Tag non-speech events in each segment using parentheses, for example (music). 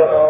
Uh-oh.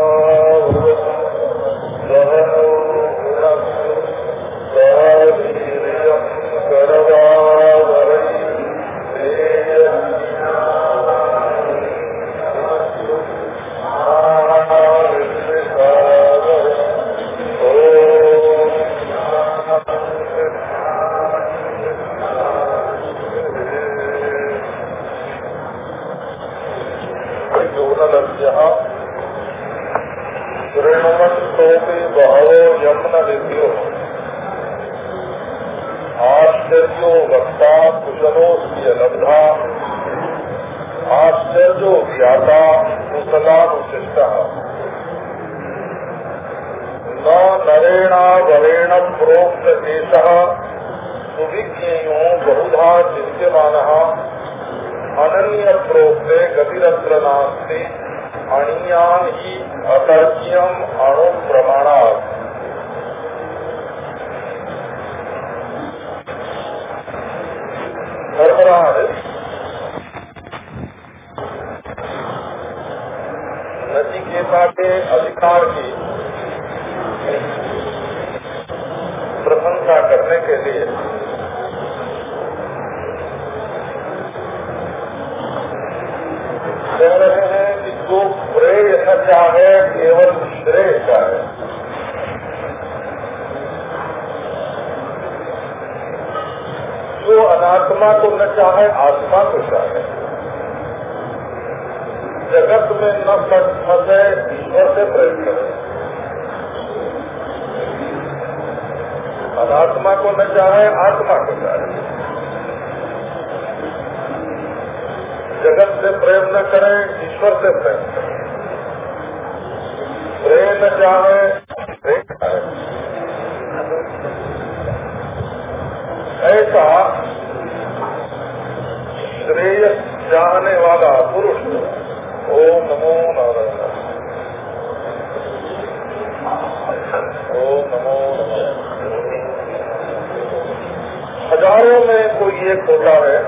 एक होता है।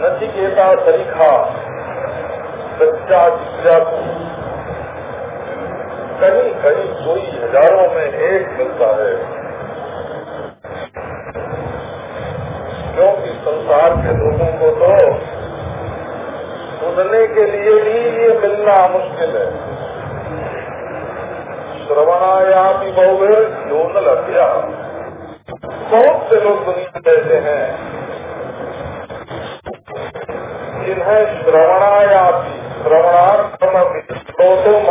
नचिकेता सरीखा सच्चा जिज्ञा को कहीं कहीं कोई हज़ारों में एक मिलता है। क्योंकि संसार के लोगों को तो सुनने के लिए ही ये मिलना मुश्किल है। श्रवणाया भी बहु योनल अभ्यास बहुत से लोग दुनिया में हैं। जिन्हें श्रवणायापी श्रवणार्थम स्रोतों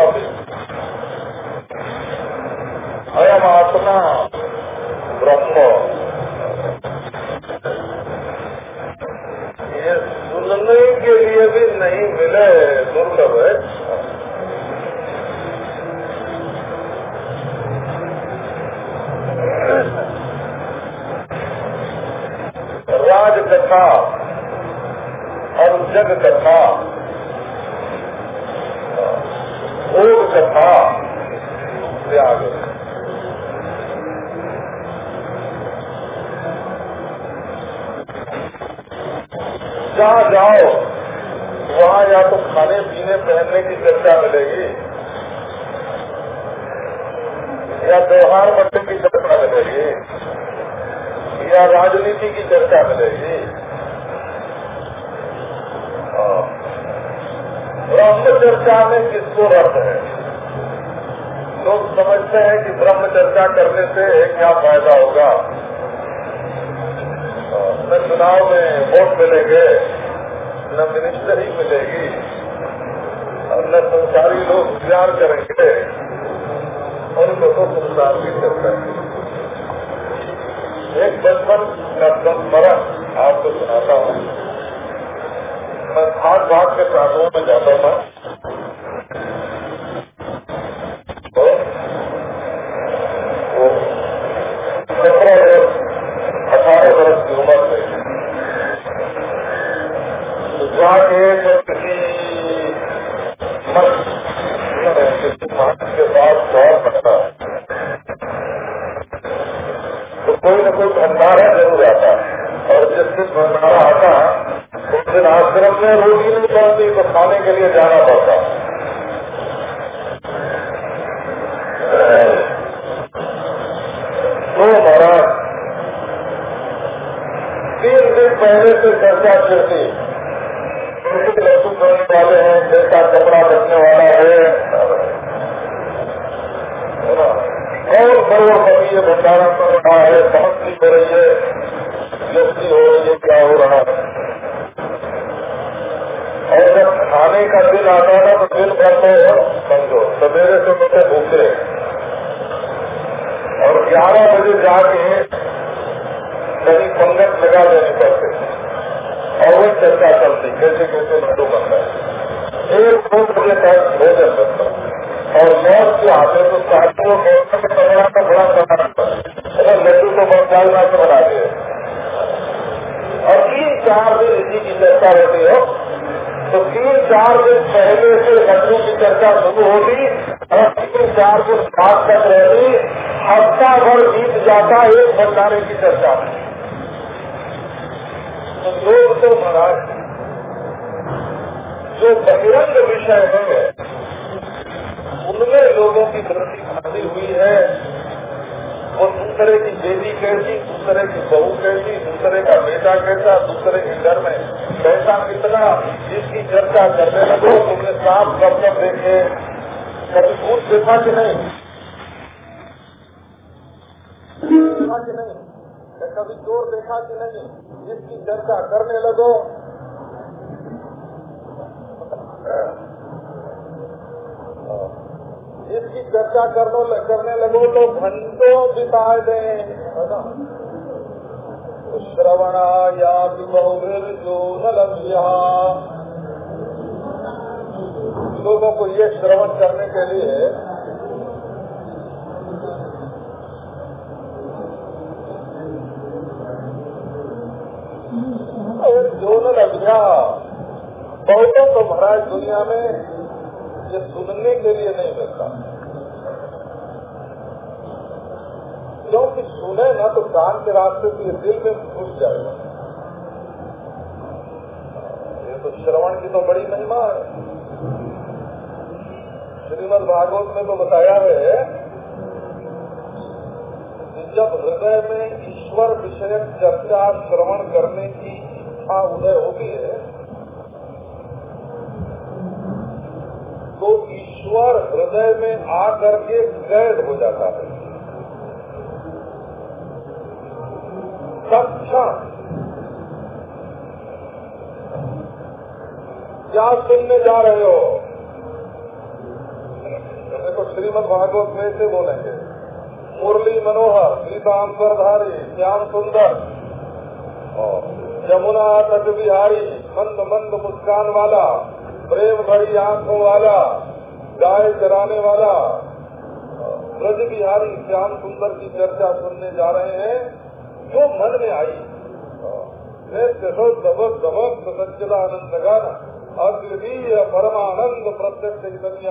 अयम आत्मा ब्रह्म। ये सुनने के लिए भी नहीं मिले, दुर्लभ है। करना और जग करता ओर करना त्याग जहाँ जाओ, वहाँ या तो खाने, पीने, पहनने की चर्चा मिलेगी, या व्यवहार बटने की चर्चा मिलेगी, या राजनीति की चर्चा मिलेगी। चर्चा में किसको रस है? लोग समझते हैं कि ब्रह्म चर्चा करने से क्या फ़ायदा होगा। न चुनाव में वोट मिलेंगे, न मिनिस्टरी मिलेगी, और न संसारी लोग प्यार करेंगे, उनको तो संसार भी चलता है। एक बचपन का संस्मरण आपको सुनाता हूँ। मैं भाग भाग के साधुओं में जाता था लेकिन आश्रम में रोटी नहीं बनती तो खाने के लिए जाना पड़ता। तो महाराज, तीन दिन पहले से चर्चा लड्डू करने वाले हैं, जैसा कपड़ा रखने वाला है। और बड़ों कभी ये भंडारा तो दिन तो समझो। सवेरे से मुझे भूखे और ग्यारह बजे जाके कहीं पंगत लगा देने पड़ते और वो चर्चा चलती, कैसे कैसे लड्डू बनता है। एक दो बजे तक भोजन बनता और मौत के आते तो साथियों मौसम में बनाना का बड़ा बना अगर लड्डू को बहुत डालना बना दिए। और तीन चार दिन इसी की चर्चा होती है। तो तीन चार दिन पहले से लड्डू की चर्चा शुरू होती और तीन चार दिन बाद तक रहती हफ़्ता भर बीत जाता एक भंडारे की चर्चा में। तो लोग तो महाराज, जो बहिरंग विषय है, उनमें लोगों की दृष्टि खाती हुई है। वो दूसरे की बेटी कैसी, दूसरे की बहू कैसी, दूसरे का बेटा कैसा, दूसरे के घर में पैसा कितना जिसकी चर्चा करने लगो तुमने साफ़ कब देखे। कभी भूत देखा कि नहीं? देखा नहीं? कभी चोर देखा कि नहीं? जिसकी चर्चा करने लगो। इसकी चर्चा करने लगो तो घंटों बिताए दे बहुविर जो न? लभ्या लोगों को ये श्रवण करने के लिए जो न लभ्या बहुतों को महाराज दुनिया में ये सुनने के लिए नहीं मिलता। क्योंकि सुने ना तो कान के रास्ते से दिल में घुस जाएगा। ये तो श्रवण की तो बड़ी महिमा है। श्रीमद भागवत में तो बताया है कि जब हृदय में ईश्वर विषय चर्चा श्रवण करने की इच्छा उदय होती है तो ईश्वर हृदय में आकर के कैद हो जाता है। तत्क्षण, क्या सुनने जा रहे हो? देखो श्रीमद भागवत में से बोलेंगे। मुरली मनोहर गीतांतरधारी श्याम सुंदर। और यमुना तट बिहारी, मंद मंद मुस्कान वाला, प्रेम भरी आँखों वाला, गाय चराने वाला। ब्रज बिहारी श्याम सुंदर की चर्चा सुनने जा रहे हैं, जो मन में आई। दबक दबक सच्चिदानंद गान। अद्वितीय परमानंद प्रत्यक्ष चैतन्य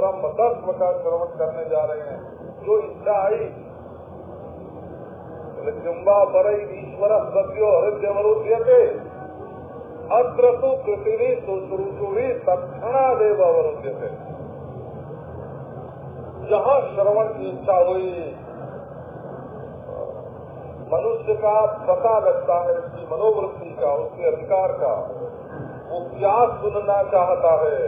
ब्रह्म तत्व का श्रवण करने जा रहे हैं। जो इच्छा आई चुम्बा पर ईश्वर सत्यो हृदय मरुद्यते अत्र तो पृथ्वी सुश्रुषुरी तत्णा देव अवरुद्ध थे जहाँ श्रवण की इच्छा हुई, मनुष्य का पता लगता है उसकी मनोवृत्ति का, उसके अधिकार का, वो क्या सुनना चाहता है?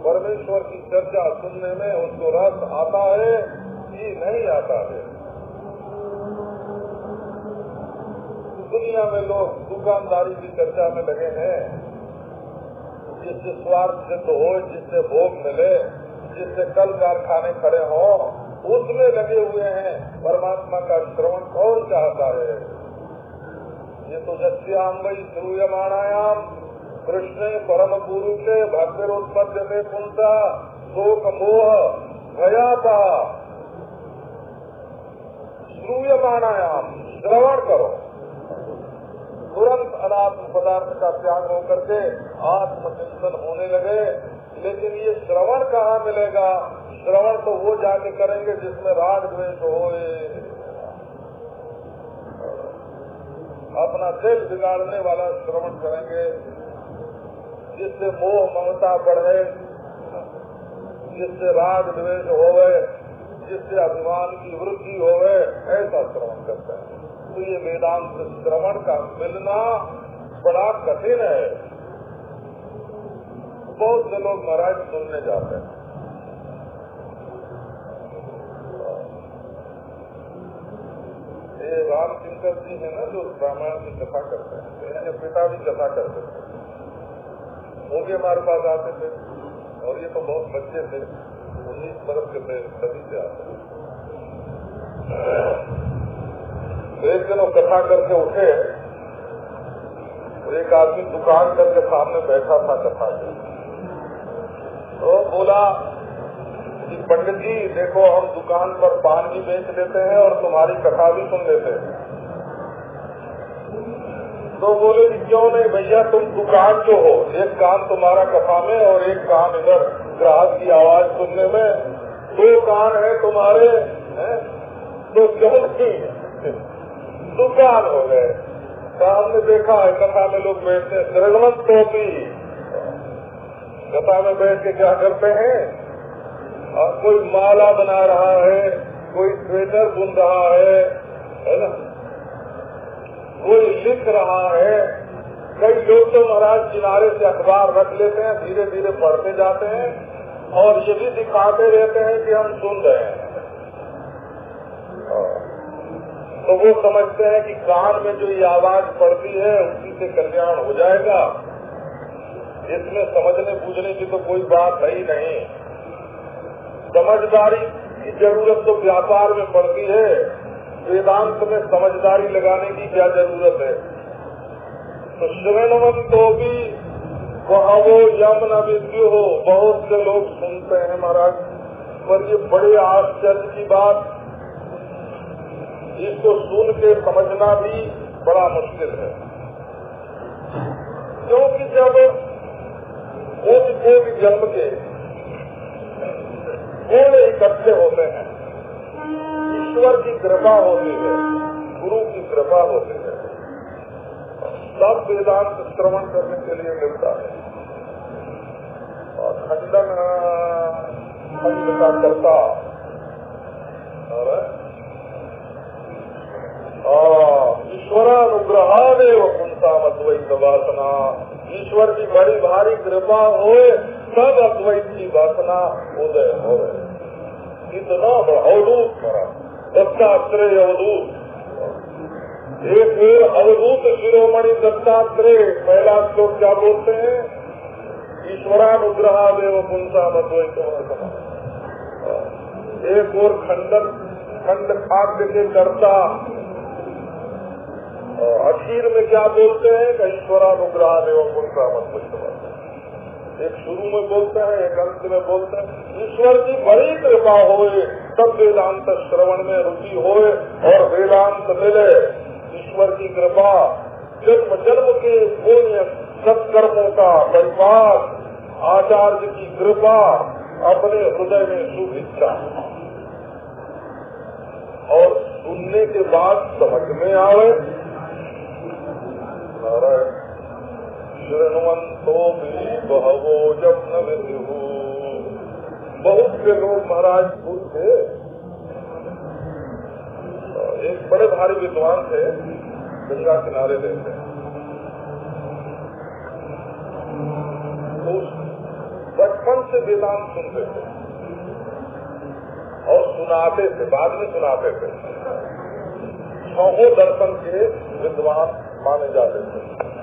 परमेश्वर की चर्चा सुनने में उसको रस आता है कि नहीं आता है। दुनिया में लोग दुकानदारी की चर्चा में लगे हैं। जिससे स्वार्थ सिद्ध हो, जिससे भोग मिले, जिससे कल कारखाने खड़े हो, उसमें लगे हुए हैं। परमात्मा का श्रवण कौन चाहता है? ये तो जस्याम वही श्रूयमाणायाम कृष्ण परम पुरुषे भक्तिरोत्पत्ति में पुंसा शोक मोह भयापा। श्रूयमाणायाम श्रवण करो। तुरंत अनात्म पदार्थ का त्याग होकर के आत्मचिंतन होने लगे, लेकिन ये श्रवण कहाँ मिलेगा? श्रवण तो वो जाके करेंगे जिसमें राग द्वेष हो अपना दिल बिगाड़ने वाला श्रवण करेंगे। जिससे मोह ममता बढ़े, जिससे राग द्वेष होवे, जिससे अभिमान की वृद्धि होवे, ऐसा श्रवण करते हैं। तो ये वेदांत श्रवण का मिलना बड़ा कठिन है। बहुत से लोग महाराज सुनने जाते हैं। ये राम किंकर जी है ना जो रामायण की कथा करते हैं पिता भी कथा करते थे। वो भी हमारे पास आते थे, और ये तो बहुत बच्चे थे उन्नीस बरस के थे सभी से आते एक दिन वो कथा करके उठे एक आदमी दुकान करके सामने बैठा था कथा के। तो बोला पंडित जी, देखो हम दुकान पर पान भी बेच लेते हैं और तुम्हारी कथा भी सुन लेते हैं। तो बोले, क्यों नहीं भैया, तुम दुकान जो हो, एक कान तुम्हारा कथा में और एक कान इधर, ग्राहक की आवाज़ सुनने में। दो कान है तुम्हारे, है? तो क्यों नहीं? दुकान हो गए। तो हमने देखा है कथा में लोग बैठते हैं श्रगमत टोपी कथा में बैठ के क्या करते हैं? और कोई माला बना रहा है, कोई स्वेटर बुन रहा है है ना? कोई लिख रहा है। कई लोग तो महाराज किनारे से अखबार रख लेते हैं धीरे धीरे पढ़ते जाते हैं और ये भी दिखाते रहते हैं कि हम सुन रहे हैं। तो वो समझते हैं कि कान में जो ये आवाज़ पड़ती है, उसी से कल्याण हो जाएगा। इसमें समझने बूझने की तो कोई बात है ही नहीं। समझदारी की ज़रूरत तो व्यापार में पड़ती है। वेदांत में समझदारी लगाने की क्या ज़रूरत है? तो श्रवणवन तो भी वहाँ वो यमन विद्यु हो? बहुत से लोग सुनते हैं महाराज, पर ये बड़े आश्चर्य की बात इसको सुन के समझना भी बड़ा मुश्किल है। क्योंकि जब कोटि कोटि जन्म के गुण इकट्ठे होते हैं ईश्वर की कृपा होती है, गुरु की कृपा होती है। सब वेदांत श्रवण करने के लिए मिलता है। और खंडन, खंड का करता। ईश्वरानुग्रहादेव पुंसा अद्वैत वासना। ईश्वर की बड़ी भारी कृपा हो तब अद्वैत की वासना उदय हो इतना अवधूत दत्तात्रेय अवधूत। एक अवधूत शिरोमणि दत्तात्रेय पहला श्लोक क्या बोलते हैं? ईश्वरानुग्रहादेव पुंसा अद्वैत वासना एक और खंडन, खंड खाद्य के कर्ता। अखीर में क्या बोलते हैं? ईश्वरानुग्रह एवं उनका मत एक शुरू में बोलते हैं, एक अंत में बोलते हैं। ईश्वर की बड़ी कृपा होए, तब वेदांत श्रवण में रुचि होए और वेदांत मिले। ईश्वर की कृपा जन्म जन्म के पुण्य, सत्कर्मों का परिवार आचार्य की कृपा अपने हृदय में शुभ इच्छा। और सुनने के बाद समझ में आवे शृणवंतो भी बहवो जब न बहुत से लोग महाराज भूल थे। एक बड़े भारी विद्वान थे, गंगा किनारे रहते बचपन से वेदांत सुनते थे। और सुनाते थे, बाद में सुनाते थे। छो दर्शन के विद्वान माने जाते थे।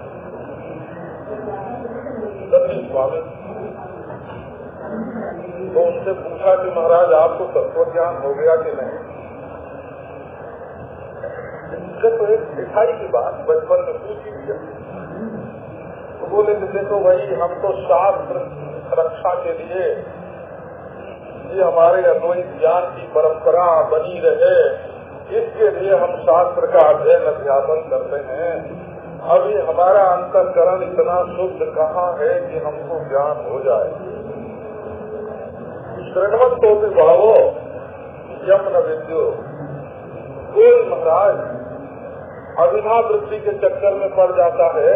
सती स्वामी तो उनसे पूछा कि महाराज, आपको तत्व ज्ञान हो गया कि नहीं? इनसे तो एक दिखाई की बात बचपन में पूछी दिया तो बोले कि देखो भाई हम तो शास्त्र रक्षा के लिए, ये हमारे अद्वैत ज्ञान की परंपरा बनी रहे, इसके लिए हम शास्त्र का अध्ययन अध्यापन करते हैं। अभी हमारा अंतकरण इतना शुद्ध कहाँ है कि हमको ज्ञान हो जाए। श्रृणवत तो विभावो यम न कोई महाराज अभिधा वृद्धि के चक्कर में पड़ जाता है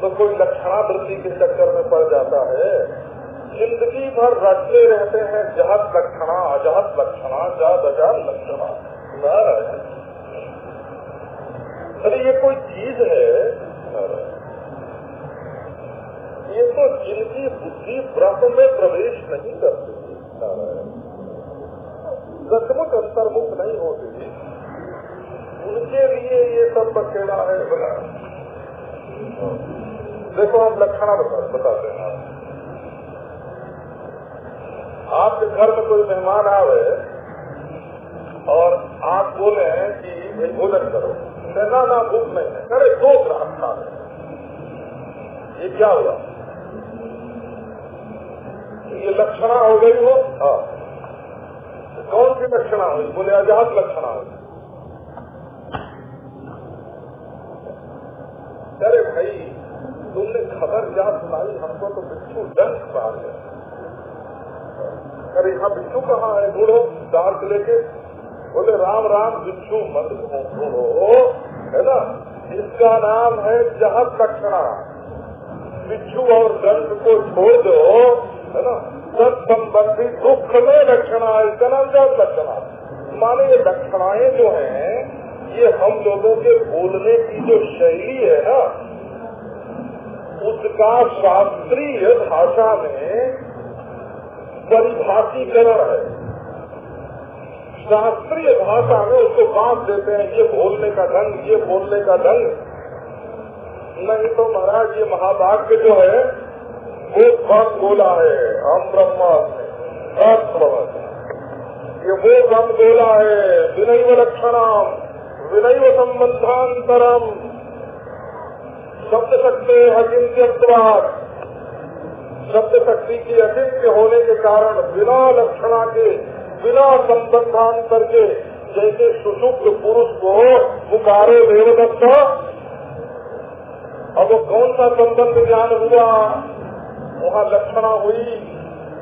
तो कोई लक्षणा वृद्धि के चक्कर में पड़ जाता है। ज़िंदगी भर रचते रहते हैं, जहत लक्षणा, अजहत लक्षणा, जहत अजहत लक्षणा। अरे ये कोई चीज़ है। ये तो जिनकी बुद्धि ब्रह्म में प्रवेश नहीं करती सचमुच अंतर्मुख नहीं होती। उनके लिए ये सब बखेड़ा है बना देखो, हम लक्षणा बता बताते हैं। आपके घर में कोई मेहमान आवे और आप बोले कि भोजन करो। ना ना भूख है अरे दो ग्रास खा ये क्या हुआ ये लक्षणा हो गई हो हाँ कौन सी लक्षणा हुई बोले आज़ाद लक्षणा हुई अरे भाई तुमने खबर क्या सुनाई हमको तो बिच्छू डंक मार गया अरे यहाँ बिच्छू कहाँ है दार से लेके बोले, राम राम बिच्छू मत हो है ना? इसका नाम है जहत लक्षणा। बिच्छू और दंड को छोड़ दो, है ना? सत संबंधी दुख में लक्षणा इसका नाम जहत लक्षणा। माने ये लक्षणाएँ जो हैं, ये हम लोगों के बोलने की जो शैली है ना, उसका शास्त्रीय भाषा में परिभाषीकरण है। शास्त्रीय भाषा में उसको बाँध देते हैं, ये बोलने का ढंग, ये बोलने का ढंग। नहीं तो महाराज, ये महाभाग्य जो है, वो भक्त बोला है, हम ब्रह्मा ये वो गम बोला है विनय लक्षणम विनय संबंधांतरम शब्द शक्ति अचिंत्यवाद शब्द शक्ति की अचिंत्य होने के कारण बिना लक्षणा के बिना संबंधांतर करके जैसे सुसुप्त पुरुष को पुकारो देवदत्त। अब कौन सा संबंध ज्ञान हुआ? वहाँ लक्षणा हुई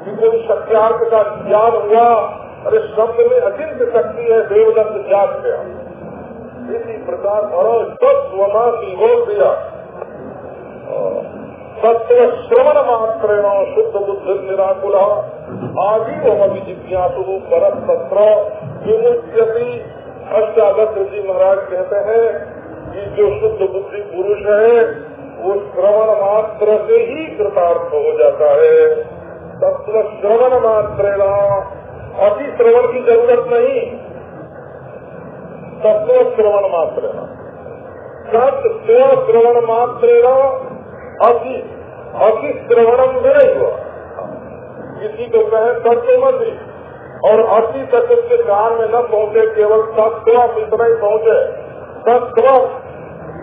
कि कोई सत्यार्थ का ज्ञान हुआ। अरे शब्द में अचिंत शक्ति है, देवदत्त जाग गया। इसी प्रकार स्वमासी बोल दिया तत्व श्रवण मात्र शुद्ध बुद्ध निराकुल आजीवमी जिज्ञासु परत तत्र विमुच्यति। अष्टागत जी महाराज कहते हैं कि जो शुद्ध बुद्धि पुरुष है, वो श्रवण मात्र से ही कृतार्थ हो जाता है। तत्व श्रवण मात्र अति श्रवण की ज़रूरत नहीं। तत्व श्रवण मात्र सत्य श्रवण मात्र अति अति श्रवणम नहीं हुआ। किसी को कहे तत्व मत और अति तक के कान में न पहुँचे, केवल तत्व इतना ही पहुँचे। तत्व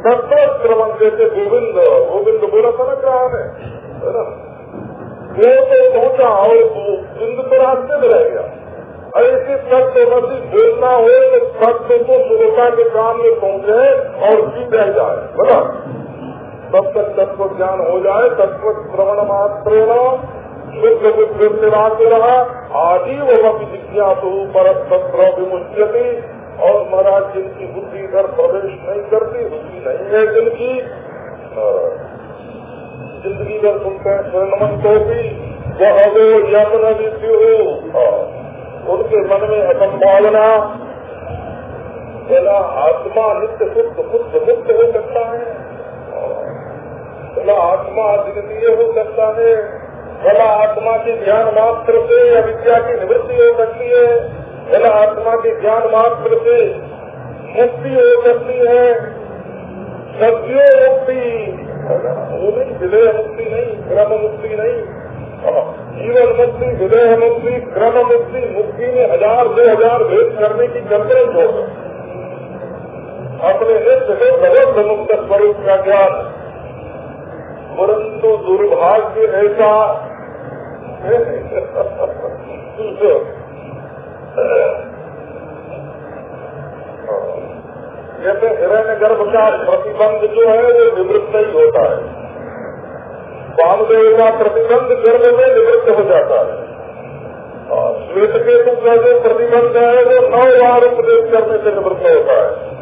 तत्व श्रवण जैसे गोविंद गोविंद बोला ना क्या है। वो तो पहुँचा और बिंद तो रास्ते में रह गया। ऐसे तत्व मसी बोलना हो तो तत्व को सुरक्षा के काम में पहुँचे और जी रह जाए। बोला तब तक तत्व ज्ञान हो जाए तत्व श्रवण मात्र शुद्ध बुद्धि निराकुल आजीव जिज्ञासु पर तत्र विमुच्यति। और महाराज, जिनकी बुद्धि इधर प्रवेश नहीं करती, बुद्धि नहीं है जिनकी। ज़िंदगी भर सुनते हैं स्वयं भी वह वो यमन विद्यु उनके मन में असंभावना आत्मा नित्य शुद्ध बुद्ध मुक्त हो सकता है। बोला आत्मा अद्वितीय हो सकता है। बोला आत्मा के ज्ञान मात्र से अविद्या की निवृत्ति हो सकती है। बोला आत्मा के ज्ञान मात्र से मुक्ति हो सकती है। सत्यो मुक्ति। वो नहीं विलय मुक्ति नहीं क्रम मुक्ति नहीं। जीवन मुक्ति विलय मुक्ति क्रम मुक्ति मुक्ति में हज़ार दो हज़ार भेद करने की कसरत हो। अपने नित्य से भगवत मुक्त स्वरूप का ज्ञान। परंतु दुर्भाग्य ऐसा जैसे हिरण्य गर्भ का प्रतिबंध जो है वो निवृत्त ही होता है। वामदेव का प्रतिबंध गर्भ में निवृत्त हो जाता है। और श्वेत केतु का जो प्रतिबंध है, वो नौ बार उपदेश करने से निवृत्त होता है।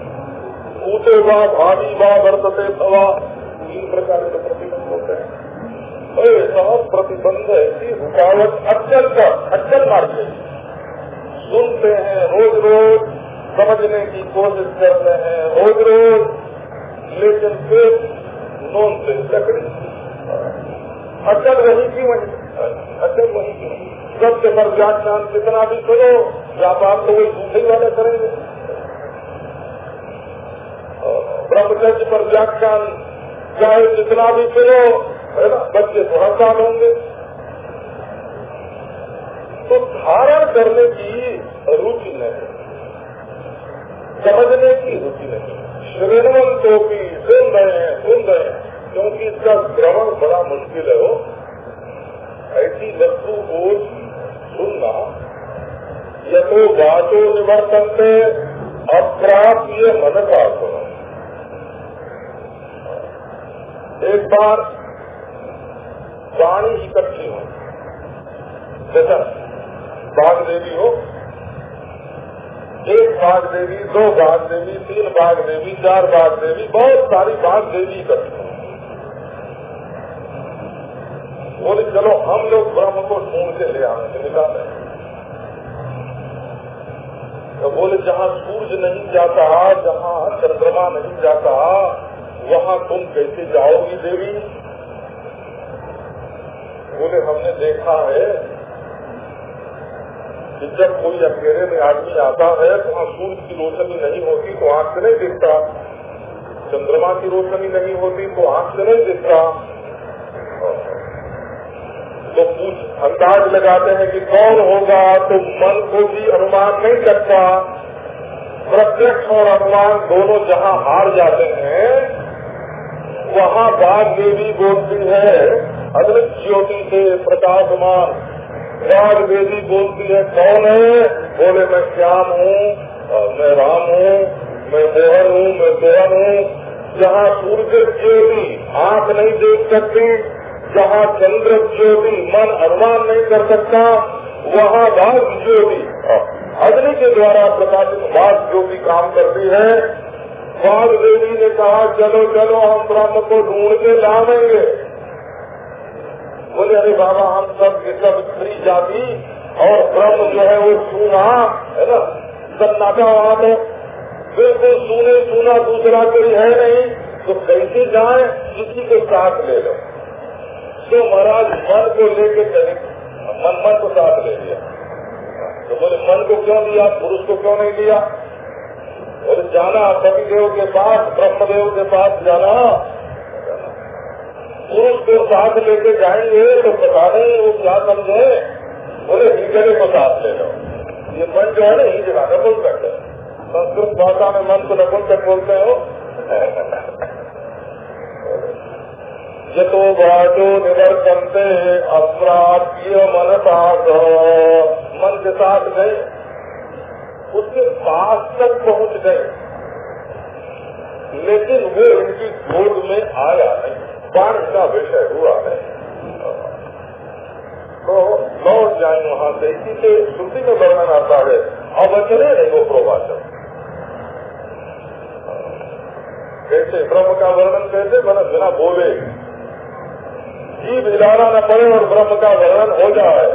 भूते वा भावी वा, वर्तते सवा तीन प्रकार के प्रतिबंध होते हैं। ऐसा प्रतिबंध ऐसी रुकावट अत्यंत अत्यंत मारते सुनते हैं, रोज रोज समझने की कोशिश करते हैं, रोज रोज। लेकिन फिर नोन से लकड़ी अचल वही की वही, अचल वही की वही। सत्य पर व्याख्यान कितना भी करो, व्यापार तो वही दूसरे वाले करेंगे। ब्रह्मचर्य पर व्याख्यान चाहे जितना भी करो है ना, बच्चे साल होंगे तो धारण करने की रुचि नहीं, समझने की रुचि नहीं। श्रेणवन तो भी सुन रहे हैं सुन रहे हैं क्योंकि इसका श्रवण बड़ा मुश्किल है वो ऐसी वस्तु को सुनना, यथो वाचो निवर्तनते, अप्राप्य मन का सुनो एक बार वाणी इकट्ठी हो। जैसा बाघ देवी हो, एक बाघ देवी दो बाघ देवी तीन बाघ देवी चार बाघ देवी बहुत सारी बाघ देवी इकट्ठी हो। बोले, चलो, हम लोग ब्रह्म को ढूंढ के ले आने निकाले तो बोले, जहाँ सूरज नहीं जाता, जहाँ चंद्रमा नहीं जाता वहाँ तुम कैसे जाओगी देवी? बोले, हमने देखा है कि जब कोई अकेले में आदमी आता है तो वहाँ सूरज की रोशनी नहीं होती तो आँख से नहीं दिखता। चंद्रमा की रोशनी नहीं होती तो आँख से नहीं दिखता। तो कुछ अंदाज लगाते हैं कि कौन होगा तो मन को भी अनुमान नहीं करता। प्रत्यक्ष और अनुमान दोनों जहाँ हार जाते हैं वहाँ बाघ देवी बोलती है अदृत ज्योति से प्रकाशमान बाघ देवी बोलती है, कौन है? बोले, मैं श्याम हूँ मैं राम हूँ, मैं मोहन हूँ, मैं सोहन हूँ। जहाँ सूर्य ज्योति आँख नहीं देख सकती, जहाँ चंद्र ज्योति मन अनुमान नहीं कर सकता, वहाँ बाघ ज्योति अग्नि के द्वारा प्रकाशित बाघ ज्योति काम करती है। बाघ देवी ने कहा, चलो चलो, हम ब्रह्म को ढूंढ के लावेंगे। बोले, अरे बाबा, हम सब ये सब स्त्री जाति और ब्रह्म जो है वो सुना, है ना? सन्नाटा वहाँ तो बिल्कुल सुने सुना दूसरा कोई है नहीं तो कैसे जाए? किसी को साथ ले लो। तो महाराज मन को लेके चले मन मन को साथ ले लिया। तो बोले, मन को क्यों दिया? पुरुष को क्यों नहीं दिया? बोले जाना कवि देव के पास, ब्रह्मदेव के पास जाना। पुरुष को साथ लेके जाएँगे तो पता नहीं वो क्या समझे बोले हिजड़े को साथ ले लो। ये मन जो है ना हिजड़ा नपुंसक है। संस्कृत भाषा में मन को नपुंसक बोलते हो यतो वाचो निवर्तनते अप्राप्य मन मन के साथ गए उसके पास तक पहुँच गए। लेकिन वो उनकी गोद में आया नहीं। बाण का विषय हुआ नहीं तो लौट जाए वहाँ से। इसी से श्रुति में वर्णन आता है अवचने नहीं वो प्रवाचन कैसे ब्रह्म का वर्णन कैसे? बना बिना बोले। जीव हिलाना न पड़े और ब्रह्म का वर्णन हो जाए।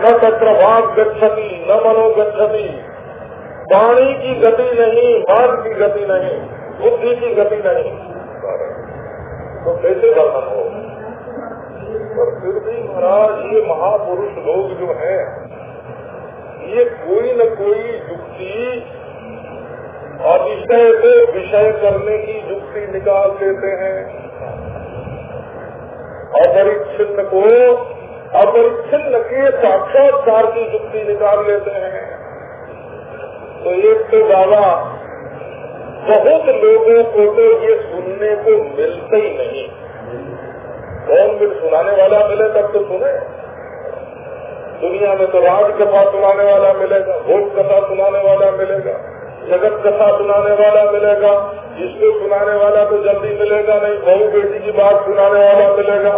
न तत्र वाक गच्छति न मनो गच्छति वाणी की गति नहीं मान की गति नहीं, बुद्धि की गति नहीं। तो कैसे वर्णन हो? पर फिर भी महाराज, ये महापुरुष लोग जो हैं, ये कोई न कोई युक्ति अतिशय से विषय करने की युक्ति निकाल लेते हैं। अपरिच्छिन्न को अपरिच्छिन्न के साक्षात्कार की युक्ति निकाल लेते हैं। तो एक तो बाबा, बहुत लोगों को तो ये सुनने को मिलते ही नहीं। कौन मिल सुनाने वाला मिले तब तो सुने। दुनिया में तो राज कथा सुनाने वाला मिलेगा, भोग कथा सुनाने वाला मिलेगा, जगत कथा सुनाने वाला मिलेगा इसको सुनाने वाला तो जल्दी मिलेगा नहीं, बहु बेटी की बात सुनाने वाला मिलेगा।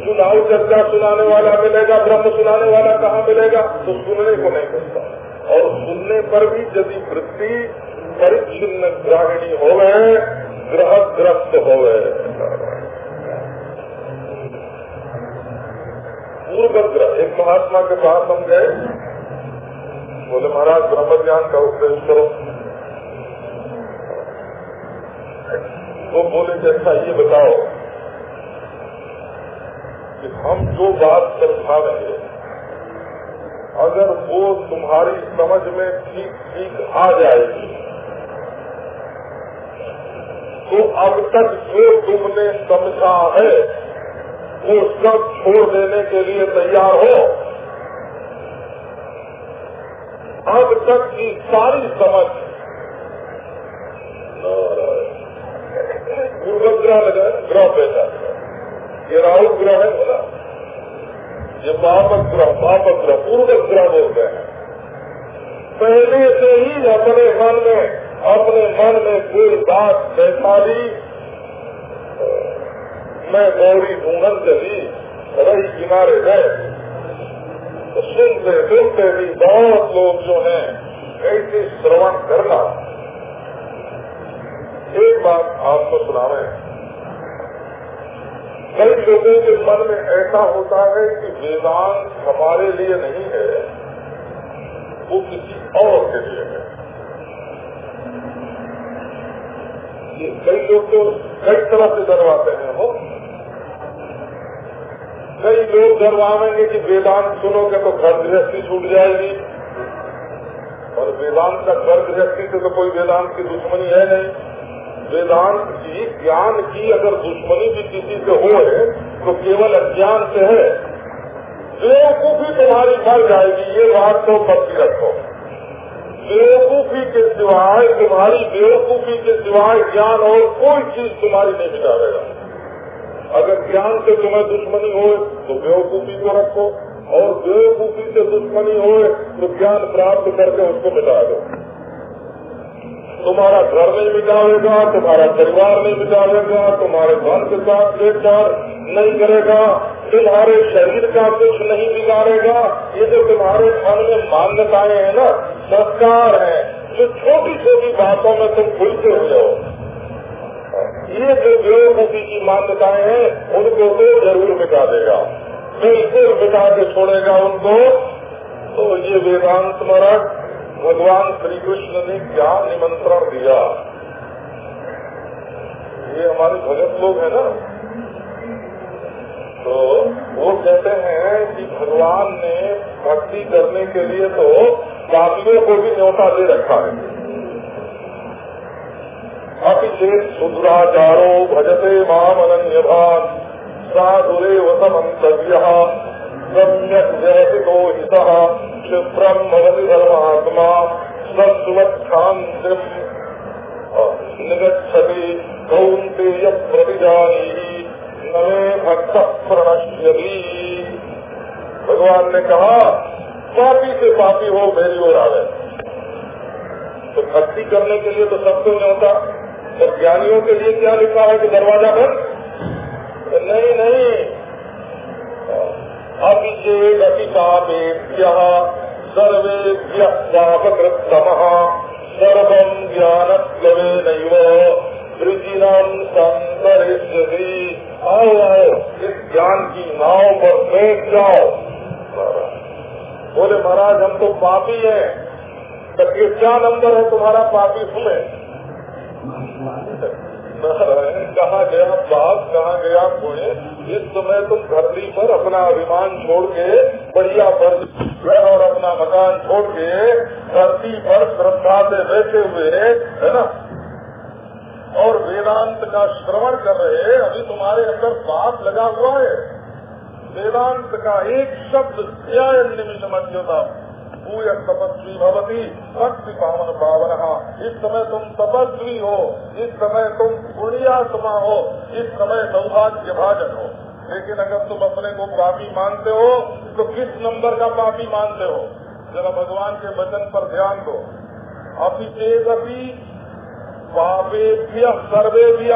चुनाव चर्चा सुनाने वाला मिलेगा, ब्रह्म सुनाने वाला कहाँ मिलेगा? तो सुनने को नहीं मिलता। और सुनने पर भी यदि वृत्ति परिच्छिन्न ग्राहिणी हो गए ग्रह ग्रस्त हो गए पूर्व ग्रह एक महात्मा के पास हम गए। बोले, महाराज ब्रह्म ज्ञान का उपदेश करो। तो बोले कि अच्छा ये बताओ कि हम जो बात समझावेंगे अगर वो तुम्हारी समझ में ठीक ठीक आ जाएगी तो अब तक जो तुमने समझा है, वो सब छोड़ देने के लिए तैयार हो। अब तक की सारी समझ। पूर्व ग्रह पैदा ये राहु ग्रह है बोला ये ग्रह पापक ग्रह पूर्व ग्रह बोलते हैं पहले से ही अपने मन में अपने मन में कोई बात बैठा ली। मैं गौरी ढूंढन चली रही किनारे गए तो सुनते सुनते भी बहुत लोग जो हैं, ऐसे श्रवण करना। एक बात आपको सुना रहे कई लोगों के मन में ऐसा होता है कि वेदांत हमारे लिए नहीं है, वो किसी और के लिए है। ये कई लोग तो कई तरह से डरवाते हैं, वो। कई लोग डरवाएँगे कि वेदांत सुनोगे तो घर गृहस्थी छूट जाएगी। और वेदांत का घर गृहस्थी से तो कोई वेदांत की दुश्मनी है नहीं। वेदांत की ज्ञान की अगर दुश्मनी भी किसी से हो तो केवल अज्ञान से है। बेवकूफ़ी तुम्हारी मर जाएगी, ये बात तो पक्की रखो बेवकूफ़ी के सिवाय, तुम्हारी बेवकूफ़ी के सिवाय ज्ञान और कोई चीज़ तुम्हारी नहीं मिटावेगा अगर ज्ञान से तुम्हें दुश्मनी हो तो बेवकूफ़ी को रखो, और बेवकूफ़ी से दुश्मनी हो तो ज्ञान प्राप्त करके उसको मिटा दो। तुम्हारा घर नहीं मिटावेगा तुम्हारा परिवार नहीं मिटावेगा तुम्हारे मन के साथ छेड़छाड़ नहीं करेगा, तुम्हारे शरीर का कुछ नहीं बिगाड़ेगा। ये जो तुम्हारे मन में मान्यताएँ हैं ना संस्कार हैं, जो छोटी छोटी बातों में तुम भूलते हुए हो। ये जो बेवकूफ़ी की मान्यताएँ हैं, उनको तो ज़रूर मिटा देगा। बिल्कुल मिटा के छोड़ेगा उनको। तो ये वेदांत मरक भगवान श्री कृष्ण ने क्या निमंत्रण दिया? ये हमारे भगत लोग हैं ना? तो वो कहते हैं कि भगवान ने भक्ति करने के लिए तो पापियों को भी न्योता दे रखा है। अति चेत सुदुराचारो भजते माम अनन्य भान साधुरे वसमंतव्य सम्यक जयतो हित धर्मात्मा कौंतेय प्रतिजानी नवे भक्त प्रणश्यति भगवान ने कहा पापी से पापी हो मेरी ओर आ गए तो भक्ति करने के लिए तो सबको नहीं होता और ज्ञानियों के लिए क्या लिखा है कि दरवाज़ा बंद? नहीं नहीं। अभिषेक अति पापेभ्य सर्वेभ्य पापकृतम सर्वम ज्ञान प्लवे नैव संतरिष्यति आओ आओ इस ज्ञान की नाव पर बैठ जाओ। बोले, महाराज, हम तो पापी हैं। तो क्या नंबर है तुम्हारा पापी सुने कहा गया, बाप कहा गया पुणे इस समय तुम धरती पर अपना अभिमान छोड़ के बढ़िया पर और अपना मकान छोड़ के धरती पर श्रद्धा से बैठे हुए, है ना? और वेदांत का श्रवण कर रहे अभी तुम्हारे अंदर पाप लगा हुआ है। वेदांत का एक शब्द क्या निमिष मध्यता भूय तपस्वी भवती। भक्ति पावन पावन इस समय तुम तपस्वी हो। इस समय तुम पुण्यात्मा हो। इस समय सौभाग्य भाजन हो। लेकिन अगर तुम अपने को पापी मानते हो तो किस नंबर का पापी मानते हो? जरा भगवान के वचन पर ध्यान दो। अभी पापेभ्य सर्वेभ्य।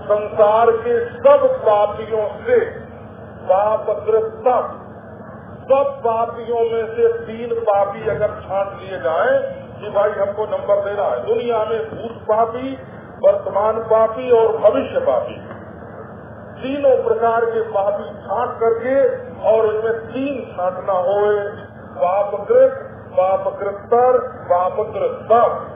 संसार के सब पापियों से सब पापियों में से तीन पापी अगर छांट लिए जाए, कि भाई हमको नंबर देना है। दुनिया में भूत पापी, वर्तमान पापी और भविष्य पापी। तीनों प्रकार के पापी छांट करके और इसमें तीन छांटना होए, पापकृत पापकृतर पापकृतर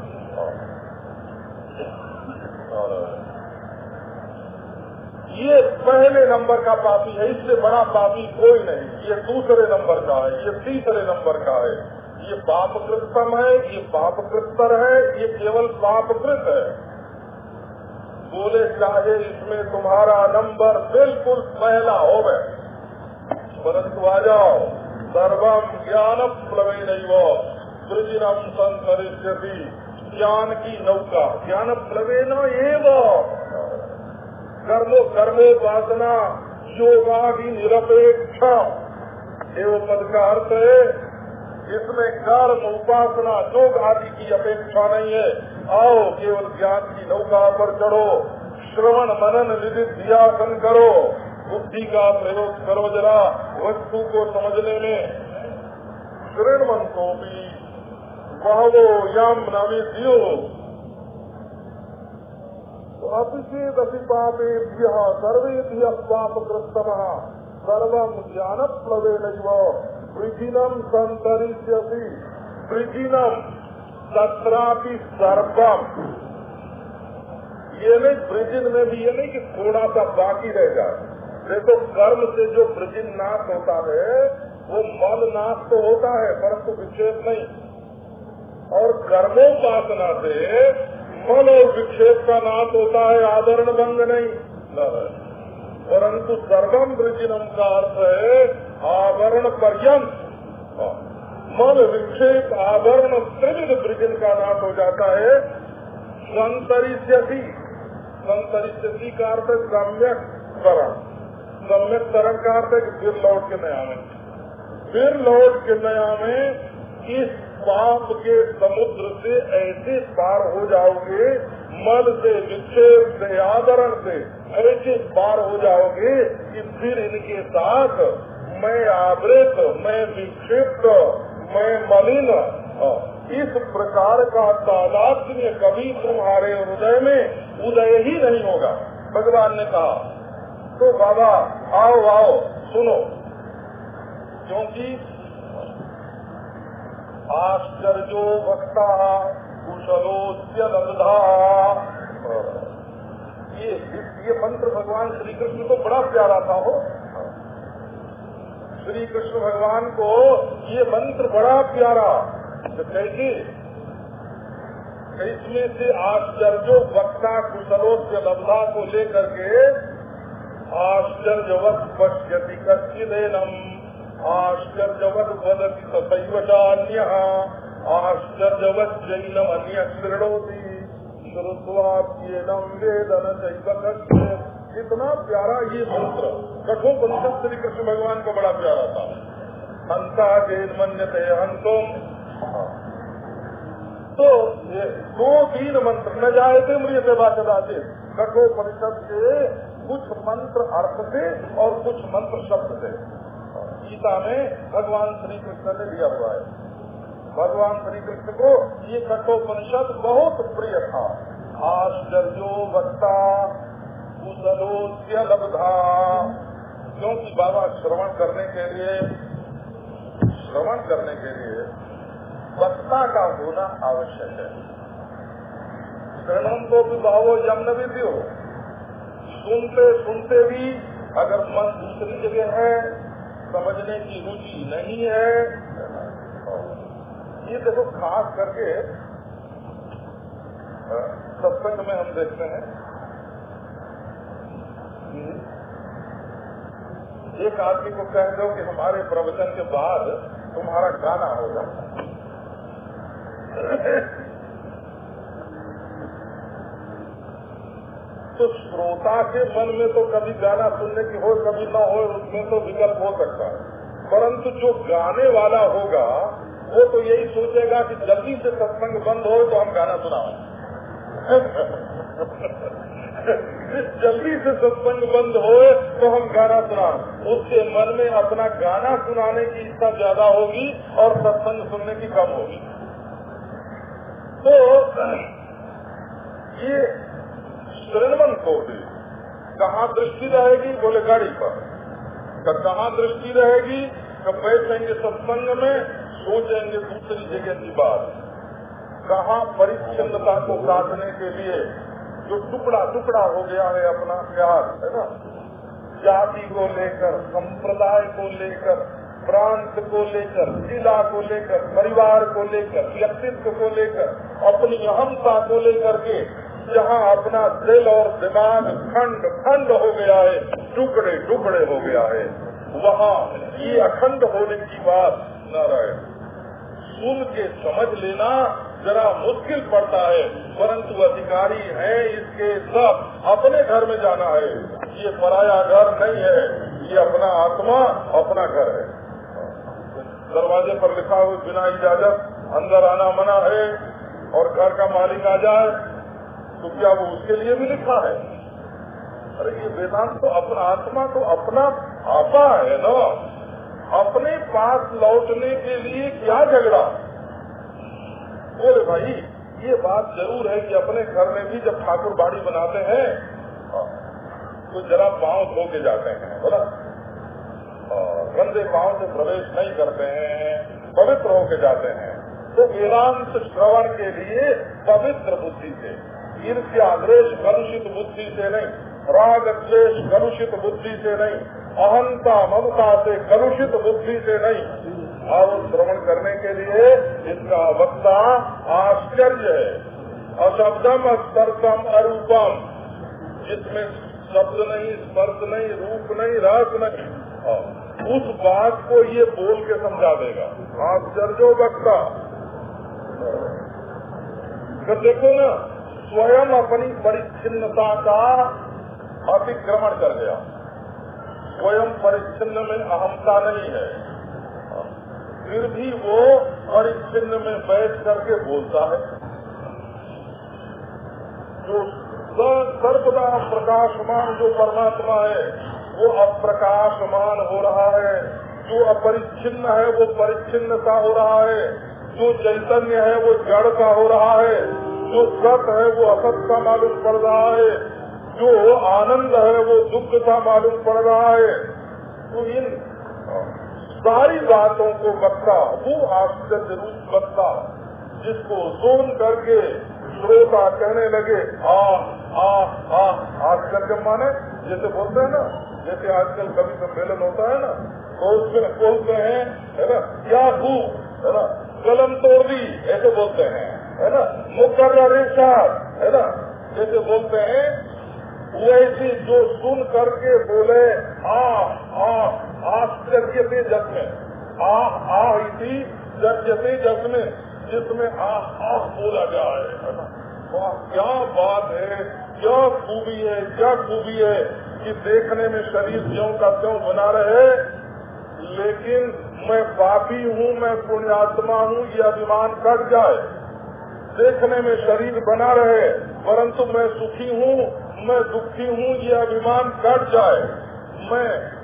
ये पहले नंबर का पापी है, इससे बड़ा पापी कोई नहीं। ये दूसरे नंबर का है, ये तीसरे नंबर का है। ये पापकृतम है, ये पापकृतर है, ये केवल पापकृत है। बोले, चाहे इसमें तुम्हारा नंबर बिल्कुल पहला हो गए परंतु आ जाओ सर्वम ज्ञान प्लवे नहीं वो सृजनम संतरिष्यति ज्ञान की नौका। ज्ञान प्लवे न कर्मो कर्मोपासना योगादि निरपेक्ष। एवं पद का अर्थ है, इसमें कर्म, उपासना, योग आदि की अपेक्षा नहीं है। आओ, केवल ज्ञान की नौका पर चढ़ो। श्रवण, मनन, निधिध्यासन करो। बुद्धि का प्रयोग करो जरा, वस्तु को समझने में। श्रीमंतो भी बहवो यम नविद्यो अपिचेदपि पापेभ्य सर्वेभ्य पापकृतम सर्व ज्ञान प्लवेन वृजिनम संतरिष्यसि वृजिनम तत्रापि सर्वम ये नहीं ब्रिजिन में भी ये नहीं कि थोड़ा सा बाकी रह जाए। देखो, कर्म से जो ब्रिजिन नाश होता है, वो मल नाश तो होता है, परंतु विक्षेप नहीं। और कर्मोपासना से मन और विक्षेप का नाश होता है, आदरण भंग नहीं। परंतु सर्वम वृजिनम का अर्थ है, आवरण पर्यंत। मन विक्षेप, आवरण त्रिविध वृजिन का नाश हो जाता है संतरिष्यसी संतरिष्यसी का अर्थ है सम्यक तरण सम्यक तरण का अर्थ है फिर लौट के नया में। फिर लौट के नया में इस पाप के समुद्र से ऐसे पार हो जाओगे मन से, विक्षेप से, आदरण से ऐसे पार हो जाओगे कि फिर इनके साथ मैं आवृत, मैं विक्षिप्त, मैं मलिन। इस प्रकार का तादात्म्य कभी तुम्हारे हृदय में उदय ही नहीं होगा। भगवान ने कहा तो बाबा, आओ आओ, सुनो, क्योंकि आश्चर्यो वक्ता कुशलोच्य लब्धा ये ये मंत्र भगवान श्री कृष्ण को बड़ा प्यारा था, हो। श्री कृष्ण भगवान को ये मंत्र बड़ा प्यारा। तो कैसे इसमें से आश्चर्यो वक्ता कुशलोच्य लब्धा को लेकर के आश्चर्यवत पश्यति कश्चिदेनम। आश्चर्यवत वदति तथैव चान्य आश्चर्यवत जैनम अन्य शृणोति श्रुत्वाप्येनम इतना प्यारा ये मंत्र कठोपनिषद श्री कृष्ण भगवान को बड़ा प्यारा था। हंता जैन मन्यते हंतुम तो दो तीन मंत्र, न थे मृत कदाचे कठोपनिषद के कुछ मंत्र अर्थ से और कुछ मंत्र शब्द से गीता में भगवान श्री कृष्ण ने लिया हुआ है। भगवान श्री कृष्ण को ये कठोपनिषद बहुत प्रिय था। आश्चर्यो वक्ता कुशलोच्य लब्धा। क्योंकि बाबा श्रवण करने के लिए, श्रवण करने के लिए वक्ता का होना आवश्यक है। श्रवण को भी भावो यम विधि हो सुनते सुनते भी अगर मन दूसरी जगह है समझने की रुचि नहीं है। ये देखो, खास करके सत्संग में हम देखते हैं एक आदमी को कह दो कि हमारे प्रवचन के बाद तुम्हारा गाना होगा तो श्रोता के मन में तो कभी गाना सुनने की हो कभी ना हो उसमें तो विकल्प हो सकता है। परंतु जो गाने वाला होगा, वो तो यही सोचेगा कि जल्दी से सत्संग बंद हो तो हम गाना सुनाओ। (laughs) जल्दी से सत्संग बंद हो तो हम गाना सुना उसके मन में अपना गाना सुनाने की इच्छा ज़्यादा होगी और सत्संग सुनने की कम होगी। तो (clears throat) ये श्रृणवन को भी कहाँ दृष्टि रहेगी? बोले गाड़ी पर कहाँ दृष्टि रहेगी कब बैठेंगे सत्संग में, सोचेंगे दूसरी जगह की बात। कहाँ परिच्छिन्नता को काटने के लिए जो टुकड़ा टुकड़ा हो गया है अपना प्यार, है ना? जाति को लेकर, संप्रदाय को लेकर, प्रांत को लेकर, जिला को लेकर, परिवार को लेकर, व्यक्तित्व को लेकर, अपनी अहमता को लेकर के जहाँ अपना दिल और दिमाग खंड खंड हो गया है, टुकड़े टुकड़े हो गया है, वहाँ ये अखंड होने की बात न रहे सुन के समझ लेना जरा मुश्किल पड़ता है, परंतु अधिकारी है इसके सब, अपने घर में जाना है। ये पराया घर नहीं है, ये अपना आत्मा, अपना घर है। दरवाजे पर लिखा हुआ बिना इजाज़त, अंदर आना मना है, और घर का मालिक आ जाए तो क्या वो उसके लिए भी लिखा है। अरे, ये वेदांत तो अपना आत्मा तो अपना आपा है ना। अपने पास लौटने के लिए क्या झगड़ा? बोले, भाई, ये बात ज़रूर है कि अपने घर में भी जब ठाकुर बाड़ी बनाते हैं तो जरा पाँव धो के जाते हैं, बोला। गंदे पाँव से प्रवेश नहीं करते हैं, पवित्र होके जाते हैं। तो वेदांत श्रवण के लिए पवित्र बुद्धि से। ईर्ष्या द्वेष कलुषित बुद्धि से नहीं, राग द्वेष कलुषित बुद्धि से नहीं, अहंता ममता से कलुषित बुद्धि से नहीं। और श्रवण करने के लिए इसका वक्ता आश्चर्य है। अशब्दम स्पर्शम अरूपम। जिसमें शब्द नहीं, स्पर्श नहीं, रूप नहीं, रस नहीं। उस बात को ये बोल के समझा देगा। आश्चर्य वक्ता। तो देखो ना स्वयं अपनी परिच्छिन्नता का अतिक्रमण कर गया स्वयं परिच्छिन्न में अहमता नहीं है। फिर भी वो परिच्छिन्न में बैठ करके बोलता है। जो सर्वदा प्रकाशमान जो परमात्मा है, वो अप्रकाशमान हो रहा है। जो अपरिच्छिन्न है, वो परिच्छिन्न सा हो रहा है। जो चैतन्य है, वो जड़ का हो रहा है। जो सत है, वो असत का मालूम पड़ रहा है। जो आनंद है, वो दुख का मालूम पड़ रहा है। तो इन सारी बातों को वक्ता वो आश्चर्य रूप वक्ता जिसको सुन करके श्रोता कहने लगे, आ आ आ, आश्चर्य माने, जैसे बोलते हैं ना, जैसे आजकल कभी सम्मेलन होता है ना तो उसमें बोलते हैं, है ना क्या तू है ना कलम तोड़ दी, ऐसे बोलते हैं। है ना? मुकर है ना? जैसे बोलते हैं, वैसी जो सुन करके बोले, आ आ आश्चर्य से जस्मे आ आ, इसी जज्ञते जस्मे जिसमें आ आ बोला जाए, है ना? क्या बात है! क्या खूबी है, क्या खूबी है कि देखने में शरीर ज्यो का त्यों बना रहे। लेकिन मैं पापी हूँ, मैं पुण्यात्मा हूँ, ये अभिमान कट जाए। देखने में शरीर बना रहे, परंतु मैं सुखी हूँ, मैं दुखी हूँ, ये अभिमान कट जाए। मैं